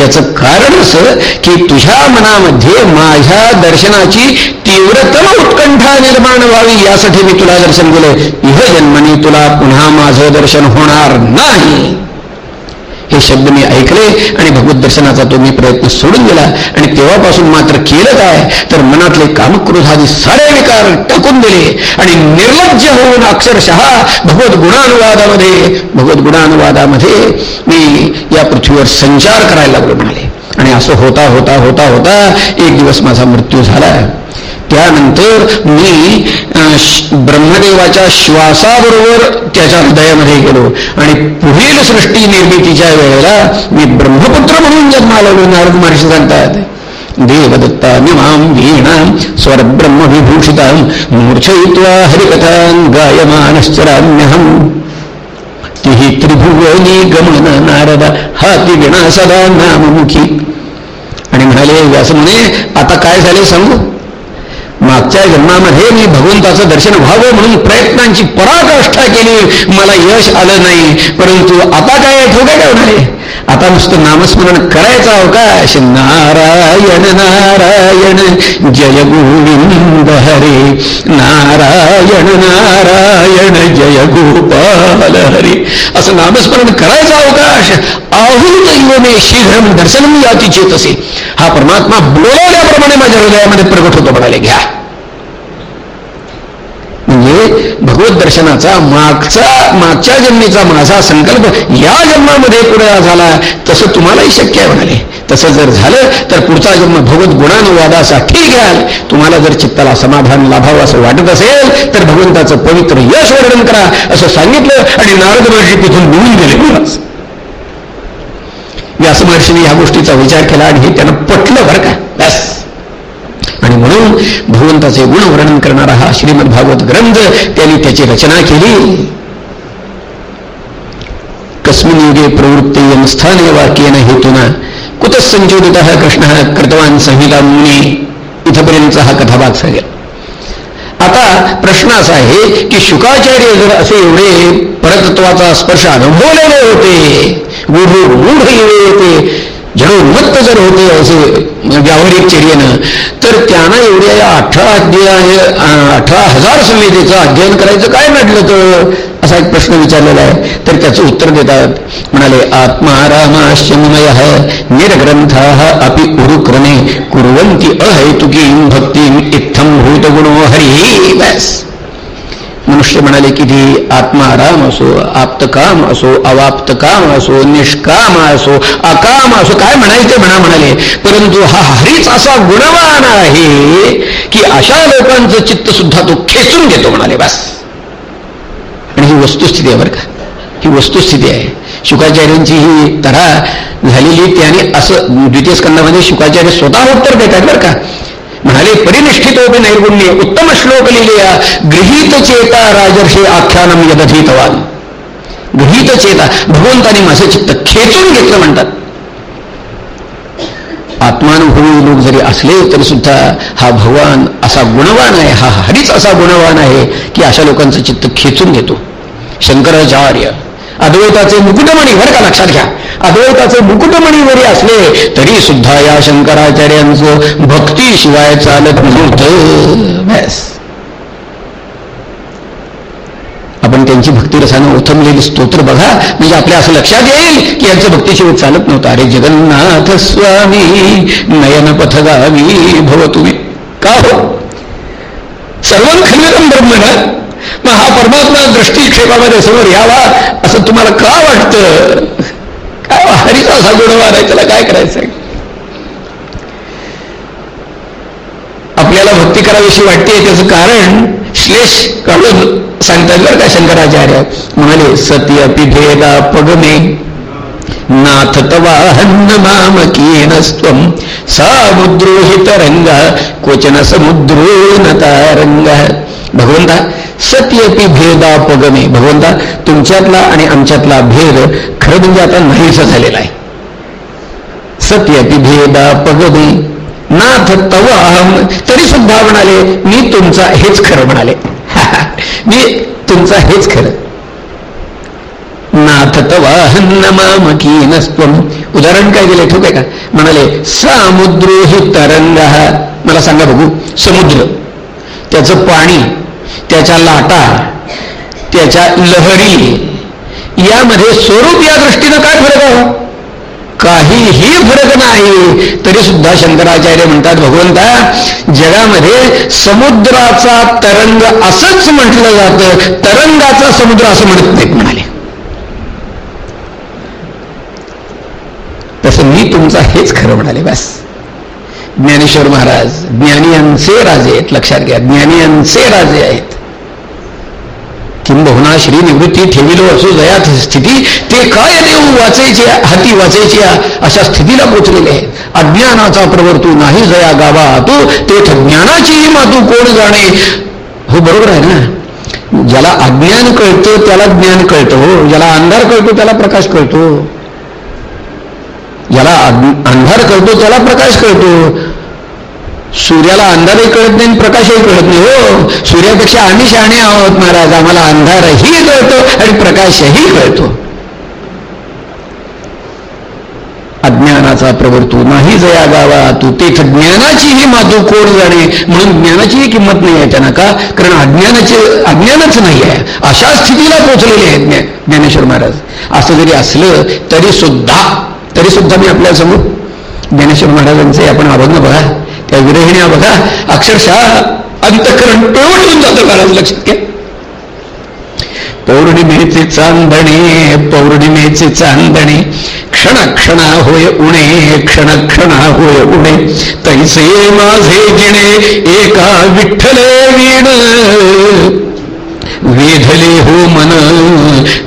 याचं कारण असं की तुझ्या मनामध्ये माझ्या दर्शनाची तीव्रतम उत्कंठा निर्माण व्हावी यासाठी मी तुला दर्शन दिलं. इह जन्मनी तुला पुन्हा माझं दर्शन होणार नाही। हे शब्द मी ऐकले आणि भगवत दर्शनाचा तो मी प्रयत्न सोडून गेला आणि तेव्हापासून मात्र केलं काय? तर मनातले कामक्रोधादी सारे विकार टाकून दिले. आणि निर्लज्ज होऊन अक्षरशः भगवत गुणानुवादामध्ये भगवत गुणानुवादामध्ये मी या पृथ्वीवर संचार करायला लागलो म्हणाले. आणि असं होता होता होता होता एक दिवस माझा मृत्यू झाला. त्यानंतर मी ब्रह्मदेवाच्या श्वासाबरोबर त्याच्या हृदयामध्ये गेलो. आणि पुढील सृष्टी निर्मितीच्या वेळेला मी ब्रह्मपुत्र म्हणून जन्माला नारद महर्षी सांगतात देवदत्ता मिमाम वीणा स्वरब्रह्म विभूषिता मूर्छयित्वा हरिकथां गायमानश्चराम्यहम तिही त्रिभुवनी गमन नारद हाती विणा सदा नाममुखी. आणि म्हणाले व्यास म्हणे आता काय झाले सांगू? मागच्या जन्मामध्ये मी भगवंताचं दर्शन व्हावं म्हणून प्रयत्नांची पराकाष्ठा केली. मला यश आलं नाही. परंतु आता काय ठोक्या काय म्हणाले आता नुसतं नामस्मरण करायचं अवकाश नारायण नारायण जय गोविंद हरे. नारायण नारायण जय गोपाल हरे. असं नामस्मरण करायचं अवकाश आहूत युवने शीघ्र दर्शन याची चेत असे हा परमात्मा बोलवल्याप्रमाणे माझ्या हृदयामध्ये प्रगट होतो म्हणाले घ्या. भगवत दर्शनाचा मागचा मागच्या जन्मीचा माझा संकल्प या जन्मामध्ये पुढे झाला तसं तुम्हालाही शक्य आहे म्हणाले. तसं जर झालं तर पुढचा जन्म भगवत गुणानुवादासाठी घ्याल. तुम्हाला जर चित्ताला समाधान लाभावं असं वाटत असेल तर भगवंताचं पवित्र यश वर्णन करा असं सांगितलं आणि नारद महर्षी तिथून निघून गेले. व्यास महर्षीने या गोष्टीचा विचार केला आणि हे त्यानं पटलं बरं का. म्हणून भगवंताचे गुण वर्णन करणारा हा श्रीमद भागवत ग्रंथ त्यांनी त्याची रचना केली. कस्मिन युगे प्रवृत्ते यमस्थाने वाक्येन हेतुना कुतच संचोदित कृष्ण कृतवान संहिता मुनी इथपर्यंतचा हा कथाभाग सांगेल आता प्रश्न असा आहे की शुकाचार्य जर असे एवढे परतत्वाचा स्पर्श अनुभवलेले होते गुरु येते होते जडोन्मत्त जर होते असे म्हणजे व्यावहारिक चर्येनं तर त्यांना एवढ्या या अठरा अध्याय अठरा हजार संहितेचं अध्ययन करायचं काय म्हटलं तर? असा एक प्रश्न विचारलेला आहे. तर त्याचं उत्तर देतात. म्हणाले आत्मारामाश्चमय रामाश्चमय अपि उरुक्रणे कुरवंती अहैतुकी भक्ती इत्थम भूतगुणो हरी। बस. मनुष्य म्हणाले की ती आत्माराम असो आप्तकाम असो अवाप्त काम असो निष्काम असो अकाम असो काय म्हणायचे म्हणा म्हणाले. परंतु हा हरीच असा गुणवान आहे की अशा लोकांचं चित्त सुद्धा तो खेचून घेतो म्हणाले बस. आणि ही वस्तुस्थिती आहे बरं का. ही वस्तुस्थिती आहे. शुकाचार्यांची ही तरा झालेली त्याने असं द्वितीय स्कंदामध्ये शुकाचार्य स्वतः उत्तर देतात बरं का. म्हणाले परिनिष्ठितोपी हो नैर्गुण्य उत्तम श्लोक लिहिलेया गृहीत चेता राजर्षे आख्यानम यदधीतवान. गृहीत चेता भगवंताने माझे चित्त खेचून घेतलं म्हणतात. आत्मानुभवी लोक जरी असले तरी सुद्धा हा भगवान असा गुणवान आहे हा हरीच असा गुणवान आहे की अशा लोकांचं चित्त खेचून घेतो. शंकराचार्य अद्वैताचे मुकुटमणी बरं का लक्षात घ्या? अद्वैताचे मुकुटमणी जरी असले तरी सुद्धा या शंकराचार्यांचं भक्तीशिवाय चालत नव्हतं. आपण त्यांची भक्तिरसानं उथमलेली स्तोत्र बघा. म्हणजे आपल्या असं लक्षात येईल की यांचं भक्तीशिवाय चालत नव्हतं. अरे जगन्नाथ स्वामी नयन पथगावी भव तुम्ही का हो? सर्व खंडन ब्रह्म मग हा परमात्मा दृष्टिक्षेपामध्ये समोर यावा असं तुम्हाला का वाटतं? काय हो, हरीचा असा गुणवान आहे त्याला काय करायचंय? आपल्याला भक्ती कराविषयी वाटते त्याचं कारण श्लेष काढून सांगतात बरं का शंकराचार्य. म्हणाले सती अपिभेदा पगमे। नाथ तवाहन्न मामकीनस्त्वम सामुद्रोहित रंग क्वचन समुद्रोनता रंग। भगवंता सत्यपी भेदापगमे भगवंता तुमच्यातला आणि आमच्यातला भेद खरं म्हणजे आता नाहीसा झालेला आहे. सत्यपी भेदापगमे नाथ तव अहम तरी सुद्धा म्हणाले मी तुमचा हेच खरं म्हणाले. [laughs] मी तुमचा हेच खरं. नाथ तवाहन्नमामकी नस्त्वम उदाहरण काय दिले ठोक आहे का? म्हणाले समुद्रो हि तरंग मला सांगा बघू समुद्र. त्याचं पाणी त्याच्या लाटा त्याच्या लहरी यामध्ये स्वरूप या दृष्टीनं काय फरक आहे? काहीही फरक नाही. तरी सुद्धा शंकराचार्य म्हणतात भगवंता जगामध्ये समुद्राचा तरंग असंच म्हटलं जातं. तरंगाचा समुद्र असं म्हणत नाहीत म्हणाले. तसं मी तुमचा हेच खरं म्हणाले बस. ज्ञानेश्वर महाराज ज्ञानियांचे राजे आहेत लक्षात घ्या ज्ञानियांचे राजे आहेत. किंबहुना श्री निवृत्ती ठेविलो असो जयात स्थिती ते काय देऊ वाचायचे हाती वाचायचे अशा स्थितीला पोचलेले आहेत. अज्ञानाचा प्रवर्तू नाही जया गावा तो तेथ ज्ञानाचीही मातू कोण जाणे? हो बरोबर आहे ना? ज्याला अज्ञान कळतं त्याला ज्ञान कळतं हो. ज्याला अंधार कळतो त्याला प्रकाश कळतो. ज्याला अंधार कळतो त्याला प्रकाश कळतो. सूर्याला अंधारही कळत नाही प्रकाशही कळत नाही. हो सूर्यापेक्षा आम्ही शहाणे आहोत महाराज. आम्हाला अंधारही कळतो आणि प्रकाशही कळतो. अज्ञानाचा प्रवर्तू नाही जया गावा तू तेथ ज्ञानाचीही मातू कोण जाणे. म्हणून ज्ञानाचीही किंमत नाही आहे त्यांना का? कारण अज्ञानाचे अज्ञानच नाही आहे. अशा स्थितीला पोचलेले आहेत ज्ञानेश्वर महाराज. असं जरी असलं तरी सुद्धा तरी सुद्धा मी आपल्यासमोर ज्ञानेश्वर महाराजांचे आपण अभंग बघा. त्या विरहिण्या बघा अक्षरशः अंतकरण पिळवटून जातं महाराज लक्षात घ्या पौर्णिमेचे चांदणे पौर्णिमेचे चांदणे क्षण क्षणा होय उणे क्षण क्षणा होय उणे. तैसे माझे जिणे एका विठ्ठले वीण. वेधले हो मन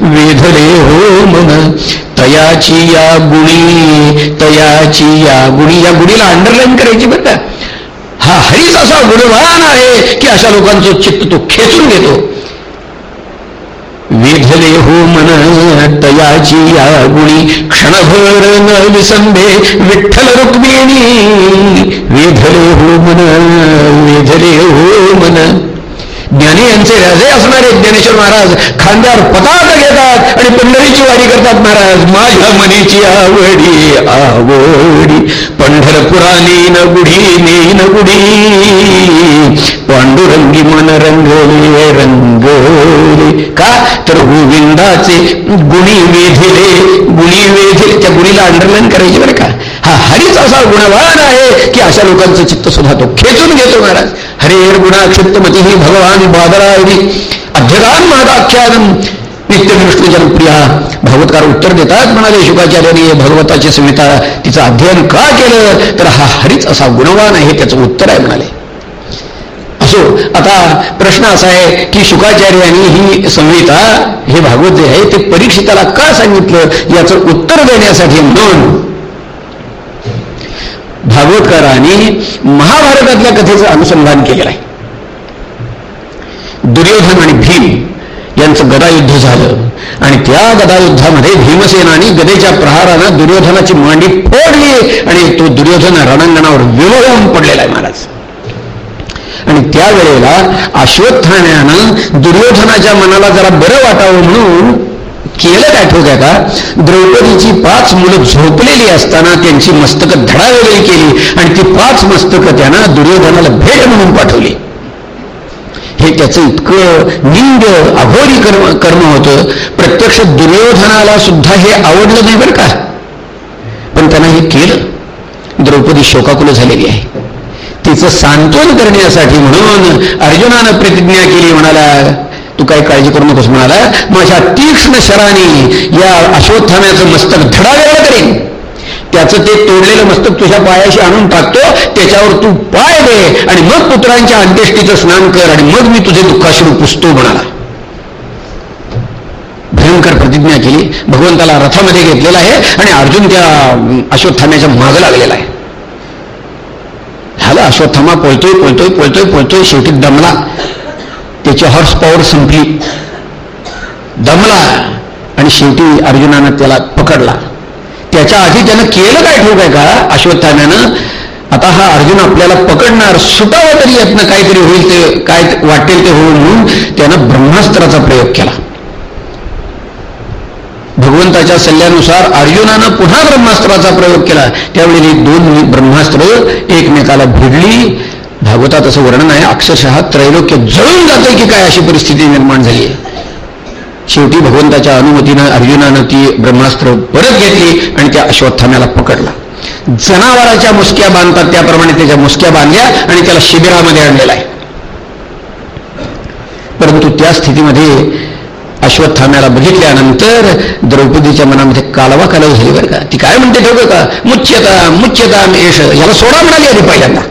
वेधले हो मन. तयाची या गुणी तयाची या गुणी या गुणीला अंडरलाईन करायची बरं का? हा हरीच असा गुणवान आहे की अशा लोकांचं चित्त तो खेचून घेतो. वेधले हो मन तयाची या गुणी क्षणभर न विसंभे विठ्ठल रुक्मिणी. वेधले हो मन वेधले हो मन. ज्ञानी यांचे त्यांचे असणारे ज्ञानेश्वर महाराज खांद्यावर पताक घेतात आणि पंढरीची वारी करतात महाराज. माझ्या मनीची आवडी आवडी पंढरपुरानी न गुढी नेन गुढी पांडुरंगी मन रंगले रंगले. का? तर गोविंदाचे गुणी वेधिले गुणी वेधिले. त्या गुणीला अंडरलाईन करायचे बरं का? हा हरीच असा गुणवान आहे की अशा लोकांचं चित्त सुद्धा तो खेचून घेतो महाराज. हरे गुणा क्षिप्तमती ही भगवान बादरावरी अध्यगान महादाख्यानम नित्य जनप्रिया भागवतकार उत्तर देतात म्हणाले शुकाचार्याने भगवताची संहिता तिचं अध्ययन का केलं? तर हा हरीच असा गुणवान आहे त्याचं उत्तर आहे म्हणाले. असो आता प्रश्न असा आहे की शुकाचार्याने ही संहिता हे भागवत जे आहे ते परीक्षिताला का सांगितलं? याचं उत्तर देण्यासाठी म्हणून भागवतकाराने महाभारतातल्या कथेचं अनुसंधान केलेलं आहे. दुर्योधन आणि भीम यांचं गदायुद्ध झालं आणि त्या गदायुद्धामध्ये भीमसेनाने गदेच्या प्रहारानं दुर्योधनाची मांडी फोडली आणि तो दुर्योधन रणांगणावर विवळून पडलेला आहे महाराज. आणि त्यावेळेला अश्वत्थाण्यानं दुर्योधनाच्या मनाला जरा बरं वाटावं म्हणून केलं काय ठोक आहे का द्रौपदीची पाच मुलं झोपलेली असताना त्यांची मस्तकं धडावेगळी केली आणि ती पाच मस्तकं त्यांना दुर्योधनाला भेट म्हणून पाठवली. हे त्याचं इतकं निंद अघोरी कर्म कर्म होतं. प्रत्यक्ष दुर्योधनाला सुद्धा हे आवडलं नाही बरं का. पण त्यांना हे केलं. द्रौपदी शोकाकुल झालेली आहे. तिचं सांत्वन करण्यासाठी म्हणून अर्जुनानं प्रतिज्ञा केली म्हणाला तू काही काळजी करू नकोस म्हणाला. माझ्या तीक्ष्ण शराने या अश्वत्थाम्याचं मस्तक धडावेगळं करेन. त्याचं ते तोडलेलं मस्तक तुझ्या पायाशी आणून टाकतो त्याच्यावर तू पाय दे आणि मग पुत्रांच्या अंत्येष्टीचं स्नान कर आणि मग मी तुझे दुःखाश्रू पुसतो म्हणाला. भयंकर प्रतिज्ञा केली. भगवंताला रथामध्ये घेतलेला आहे आणि अर्जुन त्या अश्वत्थाम्याच्या मागं लागलेला आहे. झालं अश्वत्थामा पळतोय पळतोय पळतोय पळतोय शेवटी दमला. त्याची हॉर्स पॉवर संपली. दमला आणि शेवटी अर्जुनानं त्याला पकडला. त्याच्या आधी त्यानं केलं काय ठोक आहे का? अश्वत्थाम्यानं आता हा अर्जुन आपल्याला पकडणार सुटावं तरी यातनं काहीतरी होईल ते काय वाटेल ते होईल म्हणून त्यानं ब्रह्मास्त्राचा प्रयोग केला. भगवंताच्या सल्ल्यानुसार अर्जुनानं पुन्हा ब्रह्मास्त्राचा प्रयोग केला. त्यावेळी दोन ब्रह्मास्त्र एकमेकाला भिडली. भागवतात असं वर्णन आहे अक्षरशः त्रैलोक्य जळून जाते की काय अशी परिस्थिती निर्माण झाली आहे. शेवटी भगवंताच्या अनुमतीनं अर्जुनानं ती ब्रह्मास्त्र परत घेतली आणि त्या अश्वत्थाम्याला पकडला. जनावराच्या मुसक्या बांधतात त्याप्रमाणे त्याच्या मुसक्या बांधल्या आणि त्याला शिबिरामध्ये आणलेला आहे. परंतु त्या स्थितीमध्ये अश्वत्थाम्याला बघितल्यानंतर द्रौपदीच्या मनामध्ये कालवा कालव झाली बरं का. ती काय म्हणते ठेवू का? मुच्यता मुच्यता मेष याला सोडा म्हणाली आधी पहिल्यांदा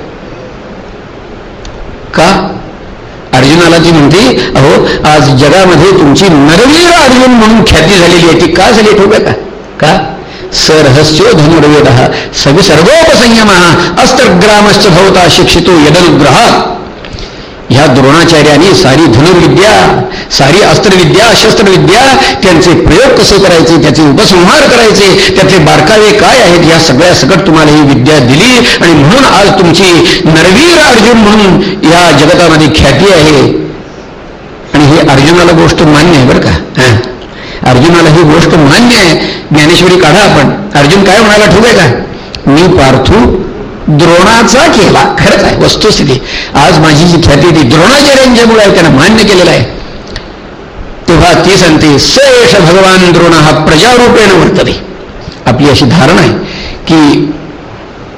का अर्जुनाला ती म्हणते अहो आज जगामध्ये तुमची नरवीर अर्जुन म्हणून ख्याती झालेली आहे ती का झाली ठेवू का? का? सरहस्यो धनुर्वेद सवि सर्वोपसंयम अस्त्रग्रामश्च भवता शिक्षितो यदनुग्रह। ह्या द्रोणाचार्याने सारी धनुर्विद्या सारी अस्त्रविद्या शस्त्रविद्या त्यांचे प्रयोग कसे करायचे त्याचे उपसंहार करायचे त्याचे बारकावे काय आहेत या सगळ्या सकट तुम्हाला ही विद्या दिली आणि म्हणून आज तुमची नरवीर अर्जुन म्हणून या जगतामध्ये ख्याती आहे. ही अर्जुनाला गोष्ट मान्य आहे बरं का? अर्जुनाला ही गोष्ट मान्य आहे. ज्ञानेश्वरी काढा आपण. अर्जुन काय म्हणाला ठेवू आहे का? मी पार्थू द्रोणाचा केला. खरंच आहे वस्तुस्थिती. आज माझी जी ख्याती ती द्रोणाचार्यांच्यामुळे आहे त्यांना मान्य केलेलं आहे. तेव्हा ती सांगते सयश भगवान द्रोण हा प्रजारूपेण वर्तते. आपली अशी धारणा आहे की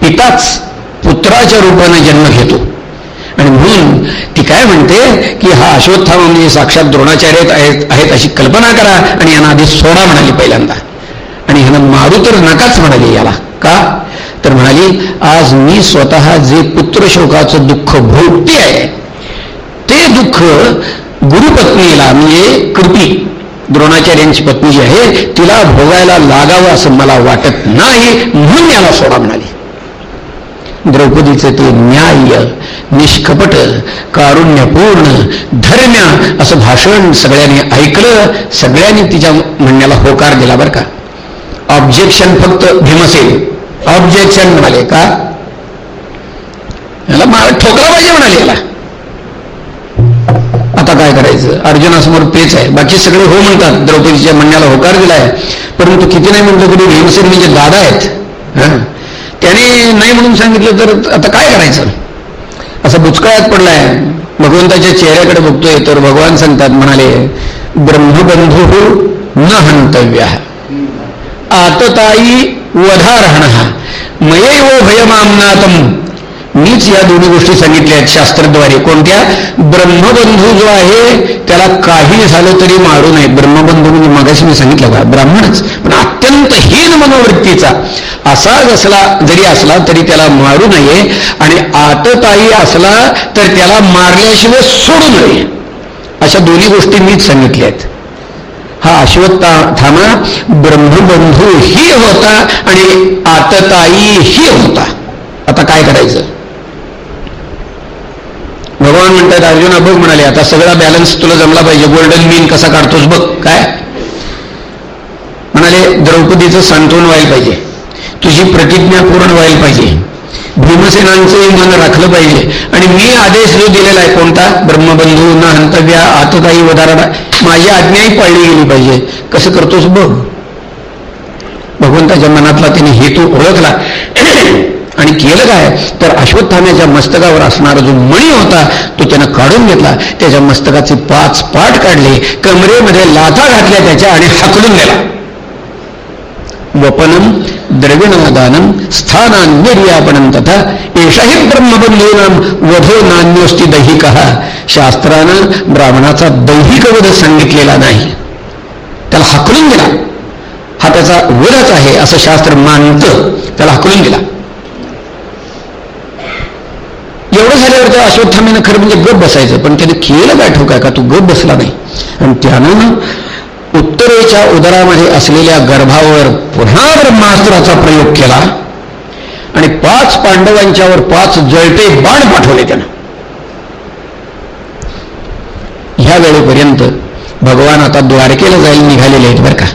पिताच पुत्राच्या रूपाने जन्म घेतो. आणि म्हणून ती काय म्हणते की हा अश्वत्थामा म्हणजे साक्षात द्रोणाचार्य आहेत आहेत अशी कल्पना करा आणि यांना आधी सोडा म्हणाली पहिल्यांदा. आणि ह्यानं मारू तर नकाच म्हणाली याला. का? तर म्हणाली आज मी स्वतः जे पुत्रशोकाचं दुःख भोगते आहे ते दुःख गुरुपत्नीला म्हणजे कृती द्रोणाचार्यांची पत्नी जी आहे तिला भोगायला लागावं असं मला वाटत नाही म्हणून याला सोडा म्हणाली. द्रौपदीचं ते न्याय निष्कपट कारुण्यपूर्ण धर्म्य असं भाषण सगळ्यांनी ऐकलं सगळ्यांनी तिच्या म्हणण्याला होकार दिला बरं का. ऑब्जेक्शन फक्त भीमसेन. ऑब्जेक्शन म्हणाले का? याला ठोकला पाहिजे म्हणाले याला. आता काय करायचं? अर्जुनासमोर पेच आहे. बाकी सगळे हो म्हणतात. द्रौपदीच्या म्हणण्याला होकार दिलाय. परंतु किती नाही म्हणतो तरी भीमसेन म्हणजे दादा आहेत. त्याने नाही म्हणून सांगितलं तर आता काय करायचं? असं बुचकाळ्यात पडलाय. भगवंताच्या चेहऱ्याकडे बघतोय तर भगवान सांगतात म्हणाले ब्रह्मबंधू न हंतव्य आतताई वधारहण। मयैव भयमामनातम। मीच या दोन्ही गोष्टी सांगितल्या आहेत शास्त्रद्वारे. कोणत्या? ब्रह्मबंधू जो आहे त्याला काही झालं तरी मारू नये. ब्रह्मबंधू म्हणजे मागाशी मी सांगितलं का ब्राह्मणच. पण अत्यंत हीन मनोवृत्तीचा. असा असला जरी असला तरी त्याला मारू नये. आणि आतताई असला तर त्याला मारल्याशिवाय सोडू नये. अशा दोन्ही गोष्टी मीच सांगितल्या आहेत. हा अश्वत्थामा ब्रह्मबंधू ही होता आणि आतताई ही होता. आता काय करायचं? म्हणतात अर्जुना बघ म्हणाले आता सगळा बॅलन्स तुला जमला पाहिजे. गोल्डन मीन कसा काढतोस बघ. काय? म्हणाले द्रौपदीचं सांत्वन व्हायला पाहिजे. तुझी प्रतिज्ञा पूर्ण व्हायला पाहिजे. भीमसेनांचंही मन राखलं पाहिजे. आणि मी आदेश जो दिलेला आहे कोणता? ब्रह्मबंधू न हंतव्या आतताई वधारणा माझी आज्ञाही पाळली गेली पाहिजे. कसं करतोस बघ. भगवंताच्या मनातला त्याने हेतू ओळखला. आणि केलं काय? तर अश्वत्थाम्याच्या मस्तकावर असणारा जो मणी होता तो त्यानं काढून घेतला. त्याच्या मस्तकाचे पाच पाठ काढले कमरेमध्ये लाथा घातल्या त्याच्या आणि हाकलून गेला वपनम द्रविणादानम स्थानान्यर्यापणम तथा एषाही ब्रह्मबंधूनाम वधो नान्योस्ती दैहिक. शास्त्रानं ब्राह्मणाचा दैहिक वध सांगितलेला नाही. त्याला हाकलून गेला हा त्याचा वधच आहे असं शास्त्र मानतं. त्याला हाकलून गेला एवढं अश्वत्थामेनं खरं म्हणजे गप बसायचं पण त्याने केलं काय ठोकाय का? तू गप बसला नाही. आणि त्यानं उत्तरेच्या उदरामध्ये असलेल्या गर्भावर पुन्हा ब्रह्मास्त्राचा प्रयोग केला आणि पाच पांडवांच्यावर पाच जळते बाण पाठवले त्यानं. ह्या वेळेपर्यंत भगवान आता द्वारकेला जाईल निघालेले आहेत बरं का.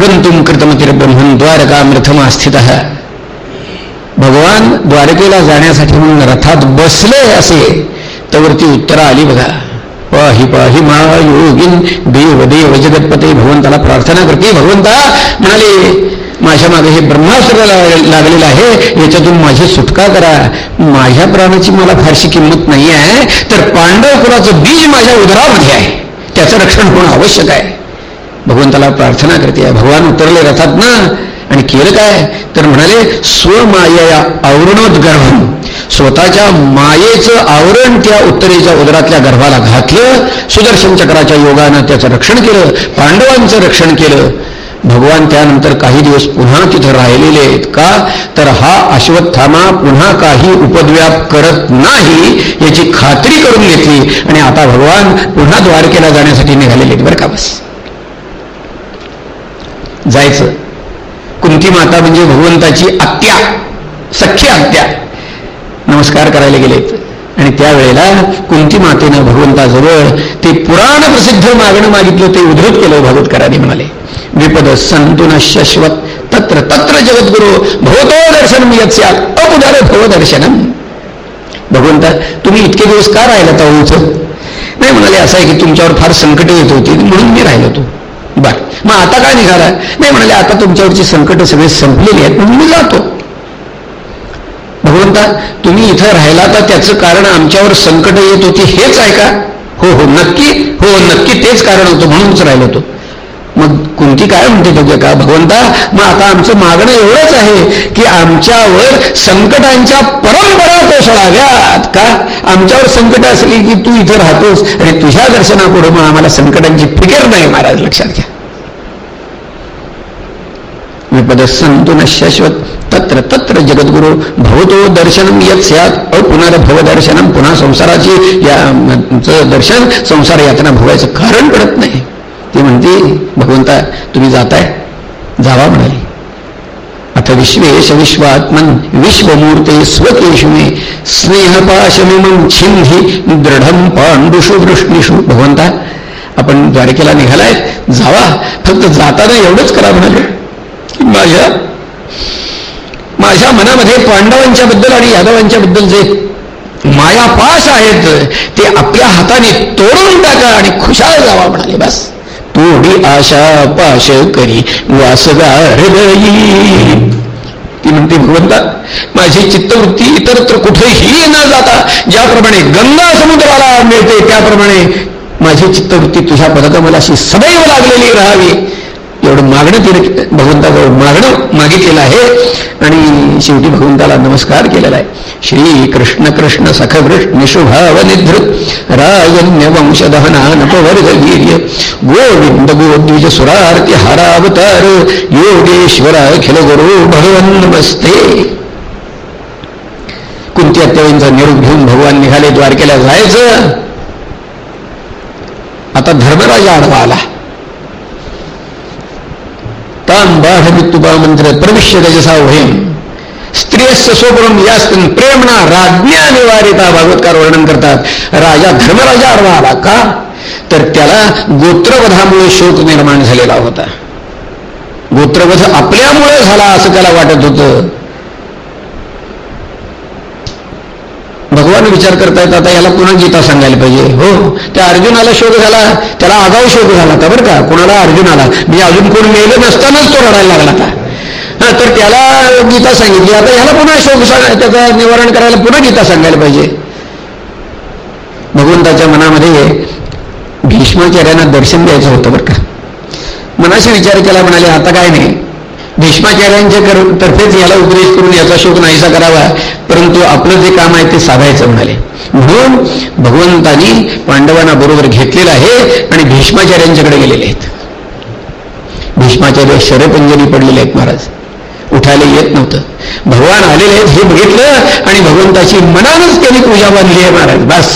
गंतुम कृतमतीर ब्रह्मन द्वारका मृथमा स्थित भगवान द्वारकेला जाण्यासाठी म्हणून रथात बसले असे तवरती ती उत्तरा आली बघा. पाहि पाहि मा योगिन देव देव जगतपते भगवंताला प्रार्थना करते. भगवंता म्हणाले माझ्या मागे हे ब्रह्मास्त्र लागलेलं आहे. याच्यातून माझी सुटका करा. माझ्या प्राणाची मला फारशी किंमत नाही आहे. तर पांडव कुलाचं बीज माझ्या उदरामध्ये आहे. त्याचं रक्षण होणं आवश्यक आहे. भगवंताला प्रार्थना करते. भगवान उतरले रथात ना आणि केलं काय? तर म्हणाले स्वमाया आवरणोद्गर्भम स्वतःच्या मायेचं आवरण त्या उत्तरेच्या उदरातल्या गर्भाला घातलं सुदर्शन चक्राच्या योगानं त्याचं रक्षण केलं पांडवांचं रक्षण केलं. भगवान त्यानंतर काही दिवस पुन्हा तिथं राहिलेले आहेत का? तर हा अश्वत्थामा पुन्हा काही उपद्व्याप करत नाही याची खात्री करून घेतली आणि आता भगवान पुन्हा द्वारकेला जाण्यासाठी निघालेले आहेत. बरं का बस. जायचं. कुंती माता म्हणजे भगवंताची आत्या सख्य आत्या नमस्कार करायला गेलेत आणि त्यावेळेला कुंती मातेनं भगवंताजवळ ते पुराण प्रसिद्ध मागणं मागितलं ते उद्धृत केलं भागवतकरांनी म्हणाले. विपद संतुन शश्वत तत्र तत्र जगद्गुरु भवतो दर्शन यत्स्यात अपुदार भवदर्शनम भगवंता तुम्ही इतके दिवस का राहिला तर नाही म्हणाले असं आहे की तुमच्यावर फार संकट येत होती म्हणून मी राहिलो होतो. बर मग आता काय निघालाय नाही म्हणाले आता तुमच्यावरची संकट सगळे संपलेली आहेत म्हणून मी जातो. भगवंता तुम्ही इथं राहिला तर त्याचं कारण आमच्यावर संकट येत होती हेच आहे का? हो हो नक्की हो नक्की तेच कारण होतं म्हणूनच राहिलो होतो. मग कोणती काय म्हणते बघ का भगवंता मग आता आमचं मागणं एवढंच आहे की आमच्यावर संकटांच्या परंपरा कोसळाव्यात का? आमच्यावर संकट असली की तू इथं राहतोस आणि तुझ्या दर्शनापुढे मग आम्हाला संकटांची फिकर नाही महाराज लक्षात घ्या. विपद संतु न शाश्वत तत्र तत्र जगद्गुरु भवतो दर्शनम यत स्यात भव दर्शनम पुन्हा संसाराची या दर्शन संसार यातना भोगायचं कारण पडत नाही. ती म्हणते भगवंता तुम्ही जाताय? जावा म्हणाली. आता विश्वेश विश्वात्मन विश्वमूर्ते स्वकेशुमे स्नेहपाशमिमं छिंधी दृढम पांडुषु वृष्णीषु. भगवंता आपण द्वारकेला निघालाय जावा फक्त जाताना एवढंच करा म्हणाले. माझ्या माझ्या मनामध्ये पांडवांच्या बद्दल आणि यादवांच्या बद्दल जे मायापाश आहेत ते आपल्या हाताने तोडून टाका आणि खुशाल जावा म्हणाले. बस. तोडी आशा पाश करी वासगा हृदयी. ती म्हणते भगवंता माझी चित्तवृत्ती इतरत्र कुठेही न जाता ज्याप्रमाणे गंगा समुद्राला मिळते त्याप्रमाणे माझी चित्तवृत्ती तुझ्या पदकमलाशी सदैव लागलेली राहावी. एवढं मागणं तिने भगवंताजवळ मागणं मागितलेलं आहे. आणि शेवटी भगवंताला नमस्कार केलेला आहे. श्री कृष्ण कृष्ण सख निशुभाव निधृत राजन्य वंशदहना नपवर्ग वीर्य गोविंद गोद्विज सुरार्ती हारावतार योगेश्वर अखिल गुरु भगवन नमस्ते कुंती अत्यावींचा निरोप घेऊन भगवान निघाले द्वारकेला जायचं. आता धर्मराजा आडवा आला. ताम बाढ मंत्र प्रविश्य रजसा होईन स्त्रियस्य सोपरून यास्तन प्रेमणा राज्ञा निवारिता भागवतकार वर्णन करतात। राजा धर्मराजा अर्वा आला का तर त्याला गोत्रवधामुळे शोक निर्माण झालेला होता। गोत्रवध आपल्यामुळे झाला असं त्याला वाटत होतं। भगवान विचार करतायत आता याला पुन्हा गीता सांगायला पाहिजे. हो. त्या अर्जुनाला शोध झाला त्याला आगाऊ शोध झाला होता बरं का? कोणाला? अर्जुनाला. मी अजून कोण मेलं नसतानाच तो रडायला लागला होता. तर त्याला गीता सांगितली आता ह्याला पुन्हा शोक त्याचं निवारण करायला पुन्हा गीता सांगायला पाहिजे. भगवंताच्या मनामध्ये भीष्माचार्यांना दर्शन द्यायचं होतं बरं का? मनाशी विचार केला म्हणाले आता काय नाही. भीष्माचार्यांच्या तर्फेच याला उपदेश करून याचा शोक नाहीसा करावा परंतु आपलं जे काम आहे ते साधायचं म्हणाले. म्हणून भगवंतानी पांडवांना बरोबर घेतलेलं आहे आणि भीष्माचार्यांच्याकडे गेलेले आहेत. भीष्माचार्य शरपंजनी पडलेले आहेत महाराज. उठायला येत नव्हतं. भगवान आलेले आहेत हे बघितलं आणि भगवंताची मनानच त्यांनी पूजा बांधली आहे महाराज बस.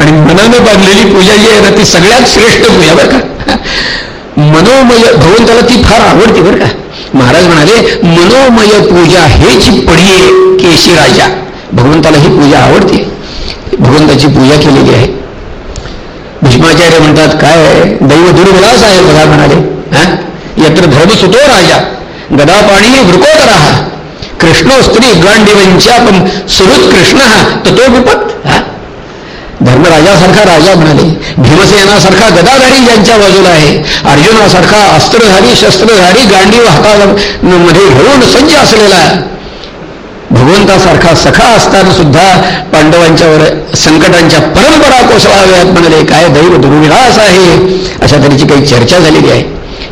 आणि मनानं बांधलेली पूजा जी आहे ना ती सगळ्यात श्रेष्ठ पूजा बरं का. मनोमय भगवंताला ती फार आवडते बरं का. महाराज म्हणाले मनोमय पूजा हेच पडिये केशी राजा. भगवंताला ही पूजा आवडते. भगवंताची पूजा केलेली आहे. भीष्माचार्य म्हणतात काय दैव दुर्विलास आहे बघा म्हणाले. हा? यत्र धर्म सुतो राजा. गदापाणी वृकोत राहा कृष्णो स्त्री गांडिवंच्या पण सुहृत कृष्ण हा ततो विपत. हा? धर्मराजासारखा राजा म्हणाले. भीमसेनासारखा गदाधारी ज्यांच्या बाजूला आहे. अर्जुनासारखा अस्त्रधारी शस्त्रधारी गांडीव हातामध्ये घेऊन सज्ज असलेला भगवंतासारखा सखा असताना सुद्धा पांडवांच्यावर संकटांच्या परंपरा कोसळाव्यात म्हणाले काय दैव दुर्विलास आहे? अशा तऱ्हेची काही चर्चा झालेली आहे.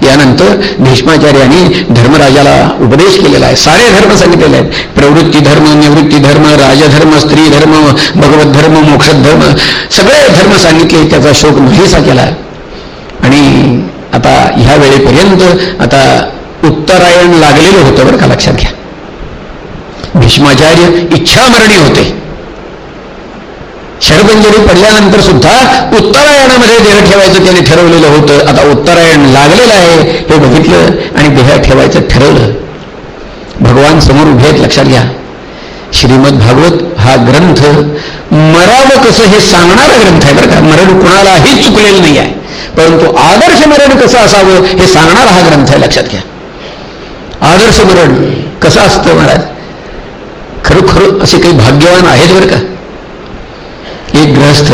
यानंतर भीष्माचार्यांनी धर्मराजाला उपदेश केलेला आहे. सारे धर्म सांगितलेले आहेत. प्रवृत्ती धर्म निवृत्ती धर्म राजधर्म स्त्री धर्म भगवत धर्म मोक्ष धर्म सगळे धर्म सांगितले. त्याचा शोक नाहीसा केला. आणि आता ह्या वेळेपर्यंत आता उत्तरायण लागलेलं होतं बरं का लक्षात घ्या. भीष्माचार्य इच्छामरणी होते. शरपंजरी पडल्यानंतर सुद्धा उत्तरायणामध्ये देह ठेवायचं त्याने ठरवलेलं होतं. आता उत्तरायण लागलेलं आहे हे बघितलं आणि देह ठेवायचं ठरवलं. भगवान समोर उभे आहेत लक्षात घ्या. श्रीमद भागवत हा ग्रंथ मरावं कसं हे सांगणारा ग्रंथ आहे बरं का. मरण कुणालाही चुकलेलं नाही आहे. परंतु आदर्श मरण कसं असावं हे सांगणारा हा ग्रंथ आहे लक्षात घ्या. आदर्श मरण कसं असतं महाराज? खरोखर असे काही भाग्यवान आहेत बरं का? एक ग्रहस्थ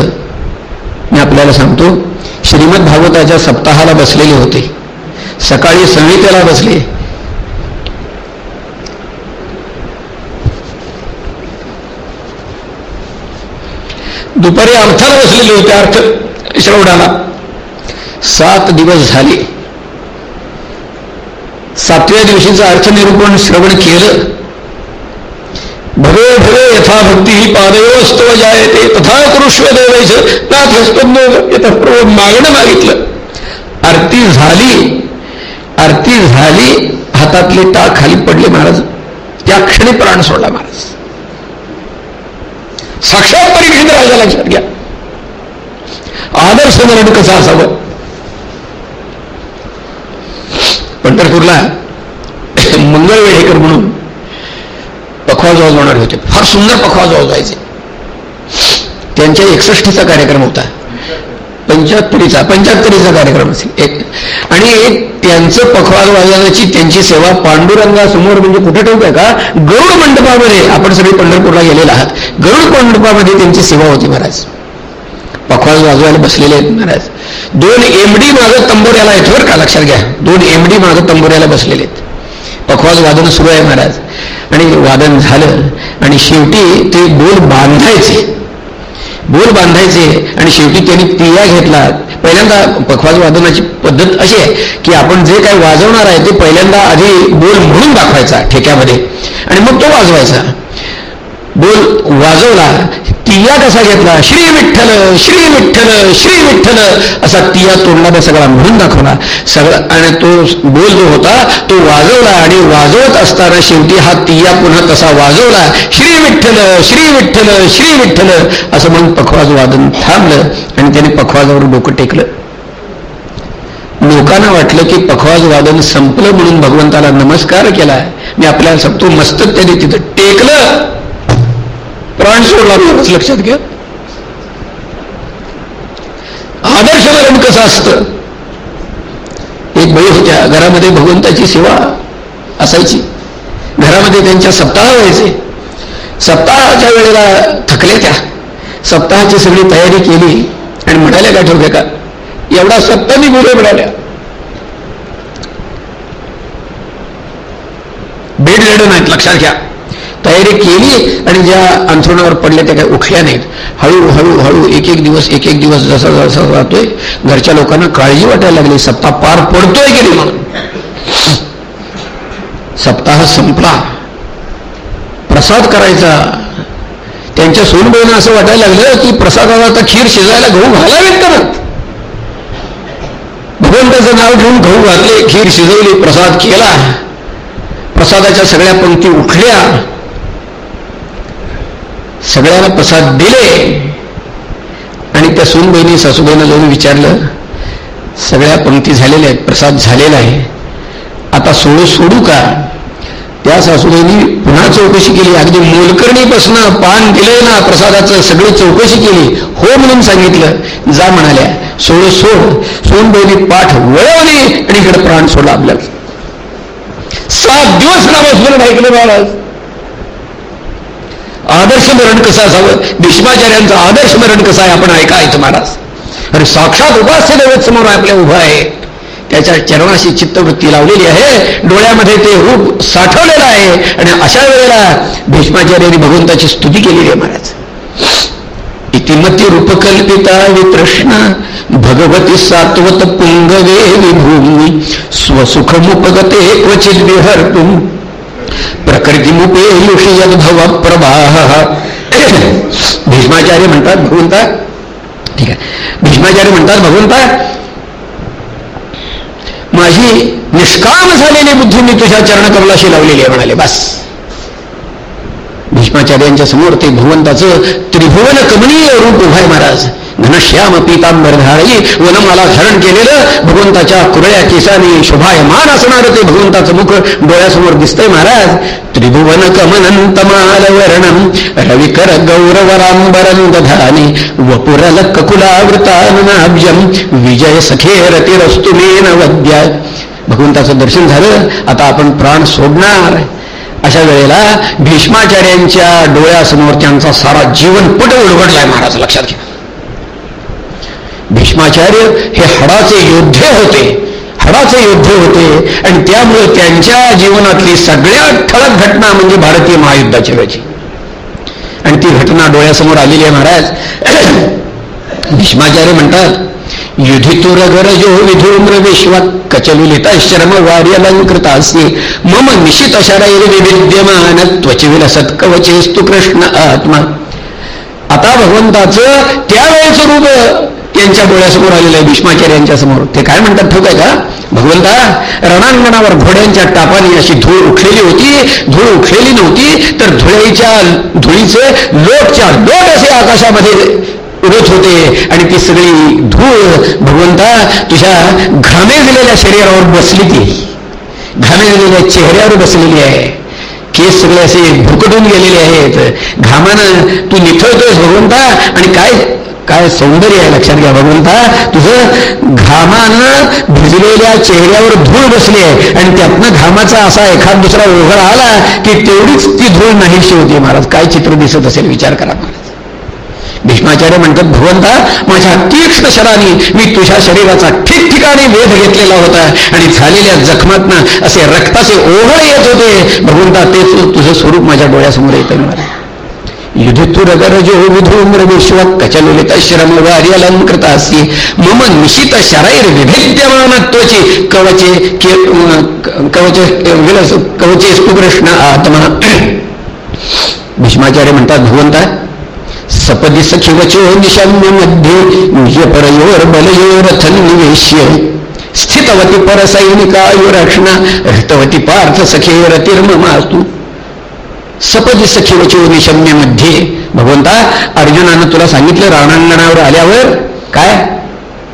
मी आपल्याला सांगतो. श्रीमद भागवताच्या सप्ताहाला बसलेले होते. सकाळी संहितेला बसले. दुपारी अर्थाला बसलेले होते अर्थ श्रवणाला. सात दिवस झाले. सातव्या दिवशीचं अर्थ निरूपण श्रवण केलं. भरे भरे यथा भक्ती ही पादयोस्तव जायते तथा कृष्व देवायच नाथ मागणं मागितलं आरती झाली आरती झाली हातातले टाळ खाली पडले महाराज. त्या क्षणी प्राण सोडला महाराज. साक्षात परीक्षित राजा लक्षात घ्या आदर्श मरण कसं असावं? पंढरपूरला मंगळ वेळेकर म्हणून पखवाज होणारे होते. फार सुंदर पखवाज वाजवायचे त्यांच्या एकसष्टीचा कार्यक्रम होता. पंच्याहत्तरीचा पंच्याहत्तरीचा कार्यक्रम असेल. एक आणि त्यांचं पखवाज वाजवण्याची त्यांची सेवा पांडुरंगासमोर म्हणजे कुठे ठेवू का? गरुड मंडपामध्ये आपण सगळे पंढरपूरला गेलेला आहात. गरुड मंडपामध्ये त्यांची सेवा होती महाराज. पखवाज वाजवायला बसलेले आहेत महाराज. दोन एमडी माझं तंबोऱ्याला आहेत बरं का? लक्षात घ्या. दोन एमडी माझं तंबोऱ्याला बसलेले आहेत. पखवाज वादन सुरू आहे महाराज. आणि वादन झालं आणि शेवटी ते बोल बांधायचे. बोल बांधायचे आणि शेवटी त्यांनी पिया घेतला. पहिल्यांदा पखवाज वादनाची पद्धत अशी आहे की आपण जे काही वाजवणार आहे ते पहिल्यांदा आधी बोल म्हणून दाखवायचा ठेक्यामध्ये. आणि मग तो वाजवायचा. बोल वाजवला तिया कसा घेतला? श्री विठ्ठल श्री विठ्ठल श्री विठ्ठल असा तिया तोंडाने सगळा म्हणून दाखवला सगळा आणि तो बोल जो होता तो वाजवला आणि वाजवत असताना शेवटी हा तिया पुन्हा तसा वाजवला? श्री विठ्ठल श्री विठ्ठल श्री विठ्ठल असं म्हणून पखवाज वादन थांबलं आणि त्याने पखवाजावर डोकं टेकलं. लोकांना वाटलं की पखवाज वादन संपलं म्हणून भगवंताला नमस्कार केला मी आपल्याला सांगतो मस्तक त्याने तिथं टेकलं. प्राण सोडला लक्षात घ्या आदर्श मरण कसं असतं? एक बाई होत्या. घरामध्ये भगवंताची सेवा असायची. घरामध्ये त्यांच्या सप्ताह व्हायचे. सप्ताहाच्या वेळेला थकले त्या. सप्ताहाची सगळी तयारी केली आणि म्हणाल्या का ठेवते का? एवढा सप्ताह मी गुरे म्हणाल्या. बेड रेड नाहीत लक्षात घ्या. तयारी केली आणि ज्या अंथरुणावर पडल्या त्या काही उठल्या नाहीत. हळू हळू हळू एक एक दिवस एक एक दिवस जसा जसा जातोय घरच्या लोकांना काळजी वाटायला लागली. सप्ताह पार पडतोय की नाही म्हणून? सप्ताह संपला. प्रसाद करायचा. त्यांच्या सोनबळीनं असं वाटायला लागलं की प्रसादाला आता खीर शिजायला गहू घालावेत करत भगवंताचं नाव घेऊन गहू घातले खीर शिजवली प्रसाद केला. प्रसादाच्या सगळ्या पंक्ती उठल्या. सगळ्यांना प्रसाद दिले. आणि त्या सून बहिणी सासूबाईंना जाऊन विचारलं सगळ्या पंक्ती झालेल्या आहेत प्रसाद झालेला आहे. आता सोडू सोडू का? त्या सासूबाईंनी पुन्हा चौकशी केली. अगदी मोलकर्णीपासनं पान दिलंय ना प्रसादाचं सगळी चौकशी केली. हो म्हणून सांगितलं. जा म्हणाल्या सोड सोड. सोन बहिणी पाठ वळवली आणि इकडे प्राण सोडला आपल्याला. सात दिवस नामास्मरण ऐकलं महाराज. आदर्श मरण कसं असावं? भीष्माचार्यांचं आदर्श मरण कसं आहे? आपण ऐकायचं महाराज. अरे साक्षात उपास्य दैवत समोर आपल्या उभं आहे. त्याच्या चरणाशी चित्तवृत्ती लावलेली आहे. डोळ्यामध्ये ते रूप साठवलेलं आहे. आणि अशा वेळेला भीष्माचार्यांनी भगवंताची स्तुती केलेली आहे महाराज. इतिमती रूपकल्पिता वितृष्ण भगवती सात्वत पुंगवे विभूमी स्वसुखमुपगते क्वचित विहर्तुम। प्रकृतीमुपेयुषी यद्भव प्रवाह भीष्माचार्य म्हणतात भगवंता? ठीक आहे. भीष्माचार्य म्हणतात भगवंता माझी निष्काम झालेली बुद्धी मी तुझ्या चरणकमलाशी लावलेली आहे म्हणाले बस. भीष्माचार्यांच्या समोर ते भगवंताचं त्रिभुवन कमनीय रूप उभाय महाराज. घनश्याम पितांबरधारी वनमाला धारण केलेलं भगवंताच्या कुरळ्या केसाने शोभायमान असणार ते भगवंताचं मुख डोळ्यासमोर दिसतंय महाराज. त्रिभुवन कमनंत वर्णम रविकर गौरवरांबरंगधाने वपुरल ककुलावृतानुनाभ्यम विजय सखे रतिरस्तुमेन वद्या. भगवंताचं दर्शन झालं आता आपण प्राण सोडणार. अशा वेळेला भीष्माचार्यांच्या डोळ्यासमोर त्यांचा सारा जीवन पट उलगडलाय महाराज लक्षात घ्या. भीष्माचार्य हे हडाचे योद्धे होते. हडाचे योद्धे होते आणि त्यामुळे त्यांच्या जीवनातली सगळ्यात ठळक घटना म्हणजे भारतीय महायुद्धाच्या वेळची आणि ती घटना डोळ्यासमोर आलेली आहे महाराज. [clears throat] भीष्माचार्य म्हणतात युधितुर गरजो विधूम्र विश्व कचलुलिता श्रम वार्यलंकृतासी मम निशित शरैर त्वचविल सत्कवचेस्तु कृष्ण आत्मा. आता भगवंताचं त्यावेळेचं रूप यांच्या डोळ्यासमोर आलेलं आहे भीष्माचार्यांच्या समोर ते काय म्हणतात ठोक आहे का? भगवंता रणांगणावर घोड्यांच्या टापाने अशी धूळ उठलेली होती. धूळ उठलेली नव्हती तर धुळेच्या धुळीचे लोटच्या लोट असे आकाशामध्ये उडत होते. आणि ती सगळी धूळ भगवंता तुझ्या घामे दिलेल्या शरीरावर बसली ती घामे दिलेल्या चेहऱ्यावर बसलेली आहे. केस सगळे असे भुकटून गेलेले आहेत. घामानं तू निथळतोयस भगवंता. आणि काय काय सौंदर्य आहे लक्षात घ्या भगवंता. तुझं घामानं भिजलेल्या चेहऱ्यावर धूळ बसली आहे आणि त्यातनं घामाचा असा एखाद दुसरा ओघळ आला की तेवढीच ती धूळ नाहीशी होती. महाराज काय चित्र दिसत असेल विचार करा महाराज भीष्माचार्य म्हणतात भगवंता माझ्या तीक्ष्ण शराने मी तुझ्या शरीराचा ठिकठिकाणी वेध घेतलेला होता आणि झालेल्या जखमातनं असे रक्ताचे ओघळ येत होते. भगवंता तेच तुझं स्वरूप माझ्या डोळ्यासमोर येतं महाराज युधितुरगरजो विधूम्र मम निशितशरैर्विभिद्यमानत्वचि कवचे विभिद्यमानत्वची कवचे कवचे कवचे कृष्ण आत्मा। भीष्माचार्य म्हणतात भगवंता सपदी सखिवचो निशम्यमध्ये निज निवेश्य। स्थितवती परसैनिकायुरक्षणा हृतवती पार्थ सखेर तिर्ममास्तू। सपद सखिवचो निशम्य भगवंता अर्जुनानं तुला सांगितलं राणांगणावर आल्यावर काय?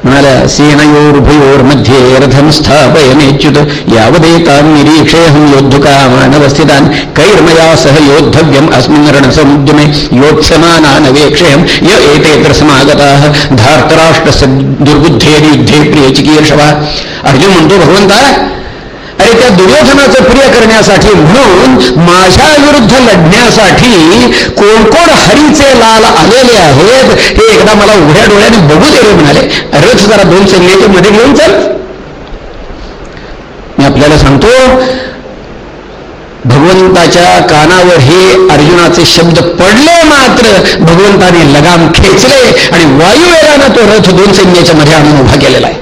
म्हणाल्या सेनयोर्भयोरमध्ये रथम स्थापयनेच्युत यावदेतान निरीक्षेहम योद्धुका मानवस्थितान कैर्मया सह योद्धव्यम अस्मिन् रणसमुद्यमे योत्समानान वेक्षेहम य एतेत्र समागताः धार्तराष्ट्र दुर्बुद्धे युद्धे प्रियचिकीर्षवा। अर्जुन म्हणतो भगवंता अरे त्या दुर्योधनाचं प्रिय करण्यासाठी म्हणून माझ्या विरुद्ध लढण्यासाठी कोण कोण हरीचे लाल आलेले आहेत हे एकदा मला उघड्या डोळ्याने बघू दे रे म्हणाले. रथ जरा दोन सैन्याच्या मध्ये घेऊन चल. मी आपल्याला सांगतो भगवंताच्या कानावर हे अर्जुनाचे शब्द पडले मात्र भगवंताने लगाम खेचले आणि वायुवेगानं तो रथ दोन सैन्याच्या मध्ये आणून उभा केलेला आहे.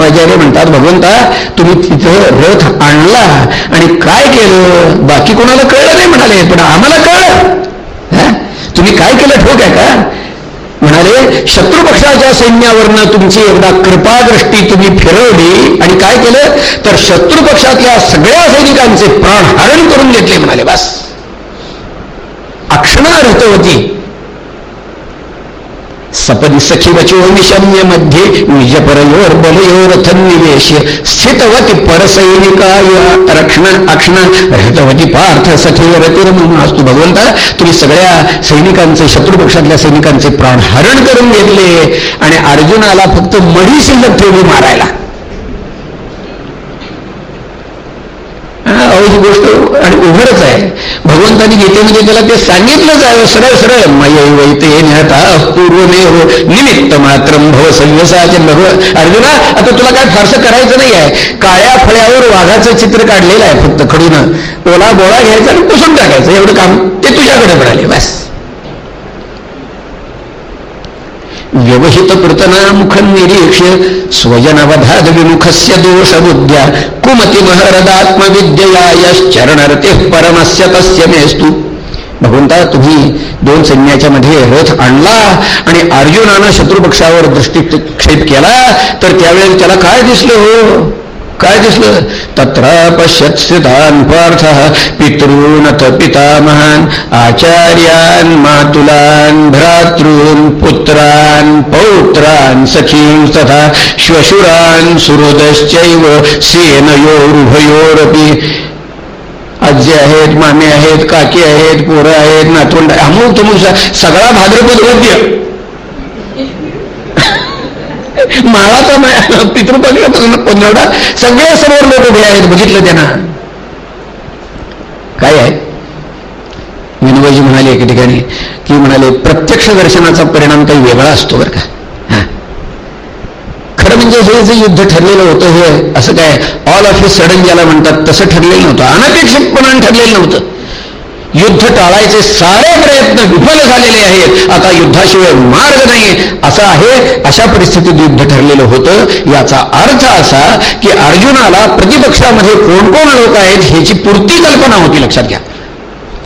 भीष्माचार्य म्हणतात भगवंता तुम्ही तिथं रथ आणला आणि काय केलं? बाकी कोणाला कळलं नाही म्हणाले पण आम्हाला कळलं. तुम्ही काय केलं? ठोक आहे का? म्हणाले शत्रुपक्षाच्या सैन्यावरनं तुमची एकदा कृपादृष्टी तुम्ही फिरवली आणि काय केलं? तर शत्रुपक्षातल्या सगळ्या सैनिकांचे प्राण हरण करून घेतले म्हणाले बस. अक्षणार्थ होती सपदी सखी वचो निशम्यमध्ये निजपरयोर बलयोर थन्निवेश स्थितवती परसैनिकाय रक्षण अक्षण रहितवती पार्थ सखी रतीर म्हणून असतो भगवंता तुम्ही सगळ्या सैनिकांचे शत्रुपक्षातल्या सैनिकांचे प्राण हरण करून घेतले आणि अर्जुनाला फक्त मढी शिल्लक ठेवली मारायला ही गोष्ट आणि उघडच आहे. भगवंतानी गीतेमध्ये म्हणजे त्याला ते सांगितलंच आहे सरळ सरळ. मय वैते न्याता पूर्वमेव निमित्त मात्र भव संयसाचे भगव अर्जुना आता तुला काय फारसं करायचं नाही आहे. काळ्या फळ्यावर वाघाचं चित्र काढलेलं आहे फक्त खडून. ओला बोळा घ्यायचा आणि पुसून टाकायचं. एवढं काम ते तुझ्याकडे पडाले बस. व्यवहित प्रतनामुखन निरीक्ष स्वजनवधाद विमुखस्य दोषबुद्ध्या कुमती महरदात्मविद्यया यश्चरणरते परमस्य तस्य मेस्तु भगवंता तुम्ही दोन सैन्याच्या मध्ये रथ आणला आणि अर्जुनानं शत्रुपक्षावर दृष्टिक्षेप केला तर त्यावेळेस त्याला काय दिसलं हो? काय दिसलं? तत्र पश्यत्सितान पार्थ पिता पितामहान आचार्यान मातुलान भ्रातॄन पुत्रान पौत्रान सखीं तथा श्वशुरान सुहृदश्चैव सेनयोरुभयोरपी। आजी आहेत मामे आहेत काकी आहेत पोरं आहेत नातवंड अमुक तुमुक सगळा भाद्रपद होत्य माळाचा पितृपक्ष पंधरवडा. सगळे समोर लोक उभे आहेत बघितलं त्यांना. काय आहे? विनोबाजी म्हणाले एके ठिकाणी की म्हणाले प्रत्यक्ष दर्शनाचा परिणाम काही वेगळा असतो बरं का. खरं म्हणजे हे जे युद्ध ठरलेलं होतं हे असं काय ऑल ऑफ सडन ज्याला म्हणतात तसं ठरलेलं नव्हतं. अनपेक्षितपणाने ठरलेलं नव्हतं. युद्ध टाळायचे सारे प्रयत्न विफल झालेले आहेत. आता युद्धाशिवाय मार्ग नाही. असं आहे अशा परिस्थितीत युद्ध ठरलेलं होतं. याचा अर्थ असा की अर्जुनाला प्रतिपक्षामध्ये कोण कोण लोक आहेत ह्याची पुरती कल्पना होती लक्षात घ्या.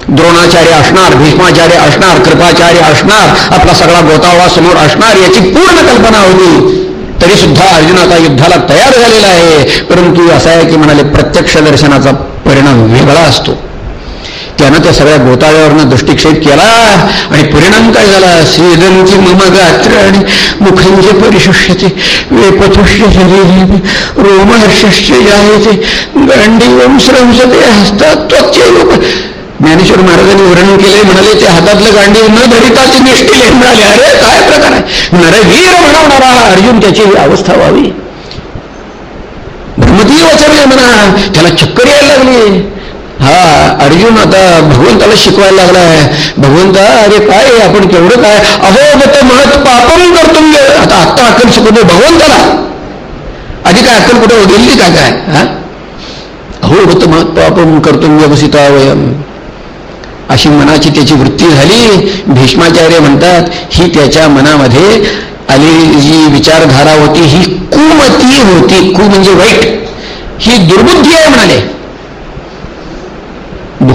द्रोणाचार्य असणार भीष्माचार्य असणार कृपाचार्य असणार आपला सगळा गोतावळा समोर असणार याची पूर्ण कल्पना होती. तरी सुद्धा अर्जुन आता युद्धाला तयार झालेला आहे. परंतु असं आहे की म्हणाले प्रत्यक्ष दर्शनाचा परिणाम वेगळा असतो. त्यानं त्या सगळ्या गोताळ्यावरनं दृष्टिक्षेप केला आणि परिणाम काय झाला? श्रीरंगी मम गात्र आणि मुखंजे परिशुष्यते वेपथुष्य शरीर रोमहर्षश्च जायते गांडीवम श्रंसते हस्तात त्वचे लोक ज्ञानेश्वर महाराजांनी वर्णन केले म्हणाले ते हातातलं गांडी न धरिता ते निष्ठिले म्हणाले अरे काय प्रकार आहे? नरवीर म्हणवणारा अर्जुन त्याची अवस्था व्हावी. भ्रमती वाचवली म्हणा त्याला चक्कर यायला लागली. हा अर्जुन आता भगवंताला शिकवायला लागलाय. भगवंता अरे काय आपण केवढं काय? अहो मत म्हणत पापम करतो आता आत्ता अक्कल शिकवतो भगवंताला. आधी काय अक्कल कुठं गेली काय काय? हा? अहो वृत्त महत पापम कर्तव्य वयम. अशी मनाची त्याची वृत्ती झाली. भीष्माचार्य म्हणतात ही त्याच्या मनामध्ये आलेली जी विचारधारा होती ही कुमती होती. कु म्हणजे वाईट. ही दुर्बुद्धी आहे म्हणाले.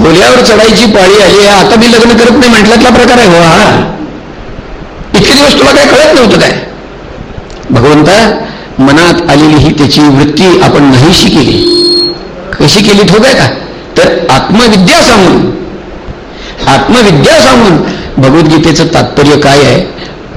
भोल्यावर चढायची पाळी आली आता मी लग्न करत नाही म्हटल्यातला प्रकार आहे हो हा. इतके दिवस तुला काय कळत नव्हतं काय? भगवंता मनात आलेली ही त्याची वृत्ती आपण नाहीशी केली. कशी केली ठोक आहे का? तर आत्मविद्या सांगून. आत्मविद्या सांगून. भगवद्गीतेचं तात्पर्य काय आहे?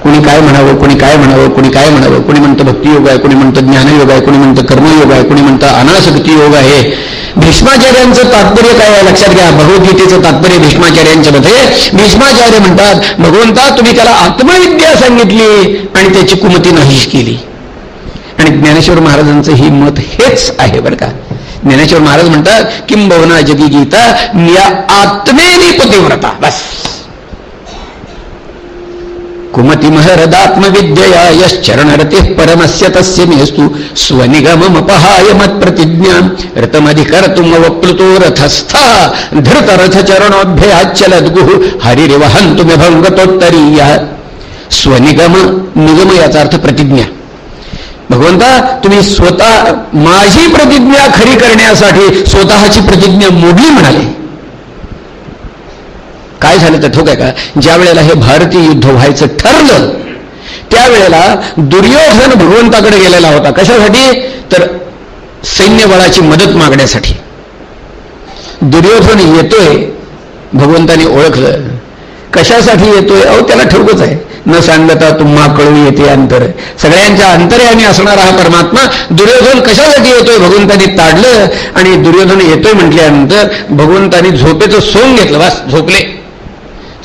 कोणी काय म्हणावं कोणी काय म्हणावं कोणी काय म्हणावं? कोणी म्हणतं भक्तियोग आहे कोणी म्हणतं ज्ञानयोग आहे कोणी म्हणतं कर्मयोग आहे कोणी म्हणतं अनासक्ती योग आहे. भीष्माचार्यांचं तात्पर्य काय आहे? लक्षात घ्या. भगवद्गीतेचं तात्पर्य भीष्माचार्यांच्या मध्ये. भीष्माचार्य म्हणतात भगवंता तुम्ही त्याला आत्मविद्या सांगितली आणि त्याची कुमती नाहीश केली. आणि ज्ञानेश्वर महाराजांचं ही मत हेच आहे बरं का. ज्ञानेश्वर महाराज म्हणतात किंबवना जगी गीता या आत्मेनी पतिव्रता. बस. कुमती महरदात्मविद्यया परमस्य तस्य मेस्तु स्वनिगममपहाय मत्प्रतिज्ञा रथमधिकर्तुम वप्लुतो रथस्था धृतरथचरणोभ्ययाच्चलद्गुः हरिरिव हन्तुमे स्वनिगम निगम याचा अर्थ प्रतिज्ञा। भगवंता तुम्ही स्वतः माझी प्रतिज्ञा खरी करण्यासाठी स्वतःची प्रतिज्ञा मोडली म्हणाले। काय झालं तर ठोक आहे का? ज्या वेळेला हे भारतीय युद्ध व्हायचं ठरलं त्यावेळेला दुर्योधन भगवंताकडे गेलेला होता. कशासाठी? तर सैन्यबळाची मदत मागण्यासाठी. दुर्योधन येतोय भगवंतानी ओळखलं. कशासाठी येतोय? अहो त्याला ठोकच आहे. न सांगता तुम्हा कळू येते अंतर. सगळ्यांच्या अंतर्याने असणारा हा परमात्मा. दुर्योधन कशासाठी येतोय? भगवंतानी ताडलं आणि दुर्योधन येतोय म्हटल्यानंतर भगवंतानी झोपेचं सोंग घेतलं. वास झोपले.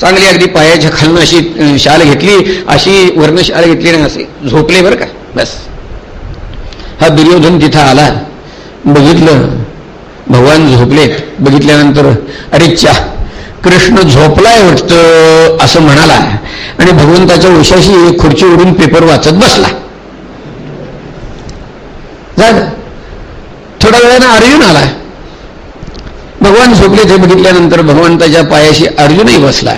चांगली अगदी पायाच्या खालनं अशी शाल घेतली अशी वर्ण शाल घेतली नाही असे झोपले बरं का? बस. हा दुर्योधन तिथं आला. बघितलं. भगवान झोपलेत. बघितल्यानंतर अरे च्या कृष्ण झोपलाय वाटतं असं म्हणाला. आणि भगवंताच्या उशाशी एक खुर्चीवरून पेपर वाचत बसला. झालं. थोड्या वेळानं अर्जुन आला. भगवान झोपले ते बघितल्यानंतर भगवंताच्या पायाशी अर्जुनही बसला.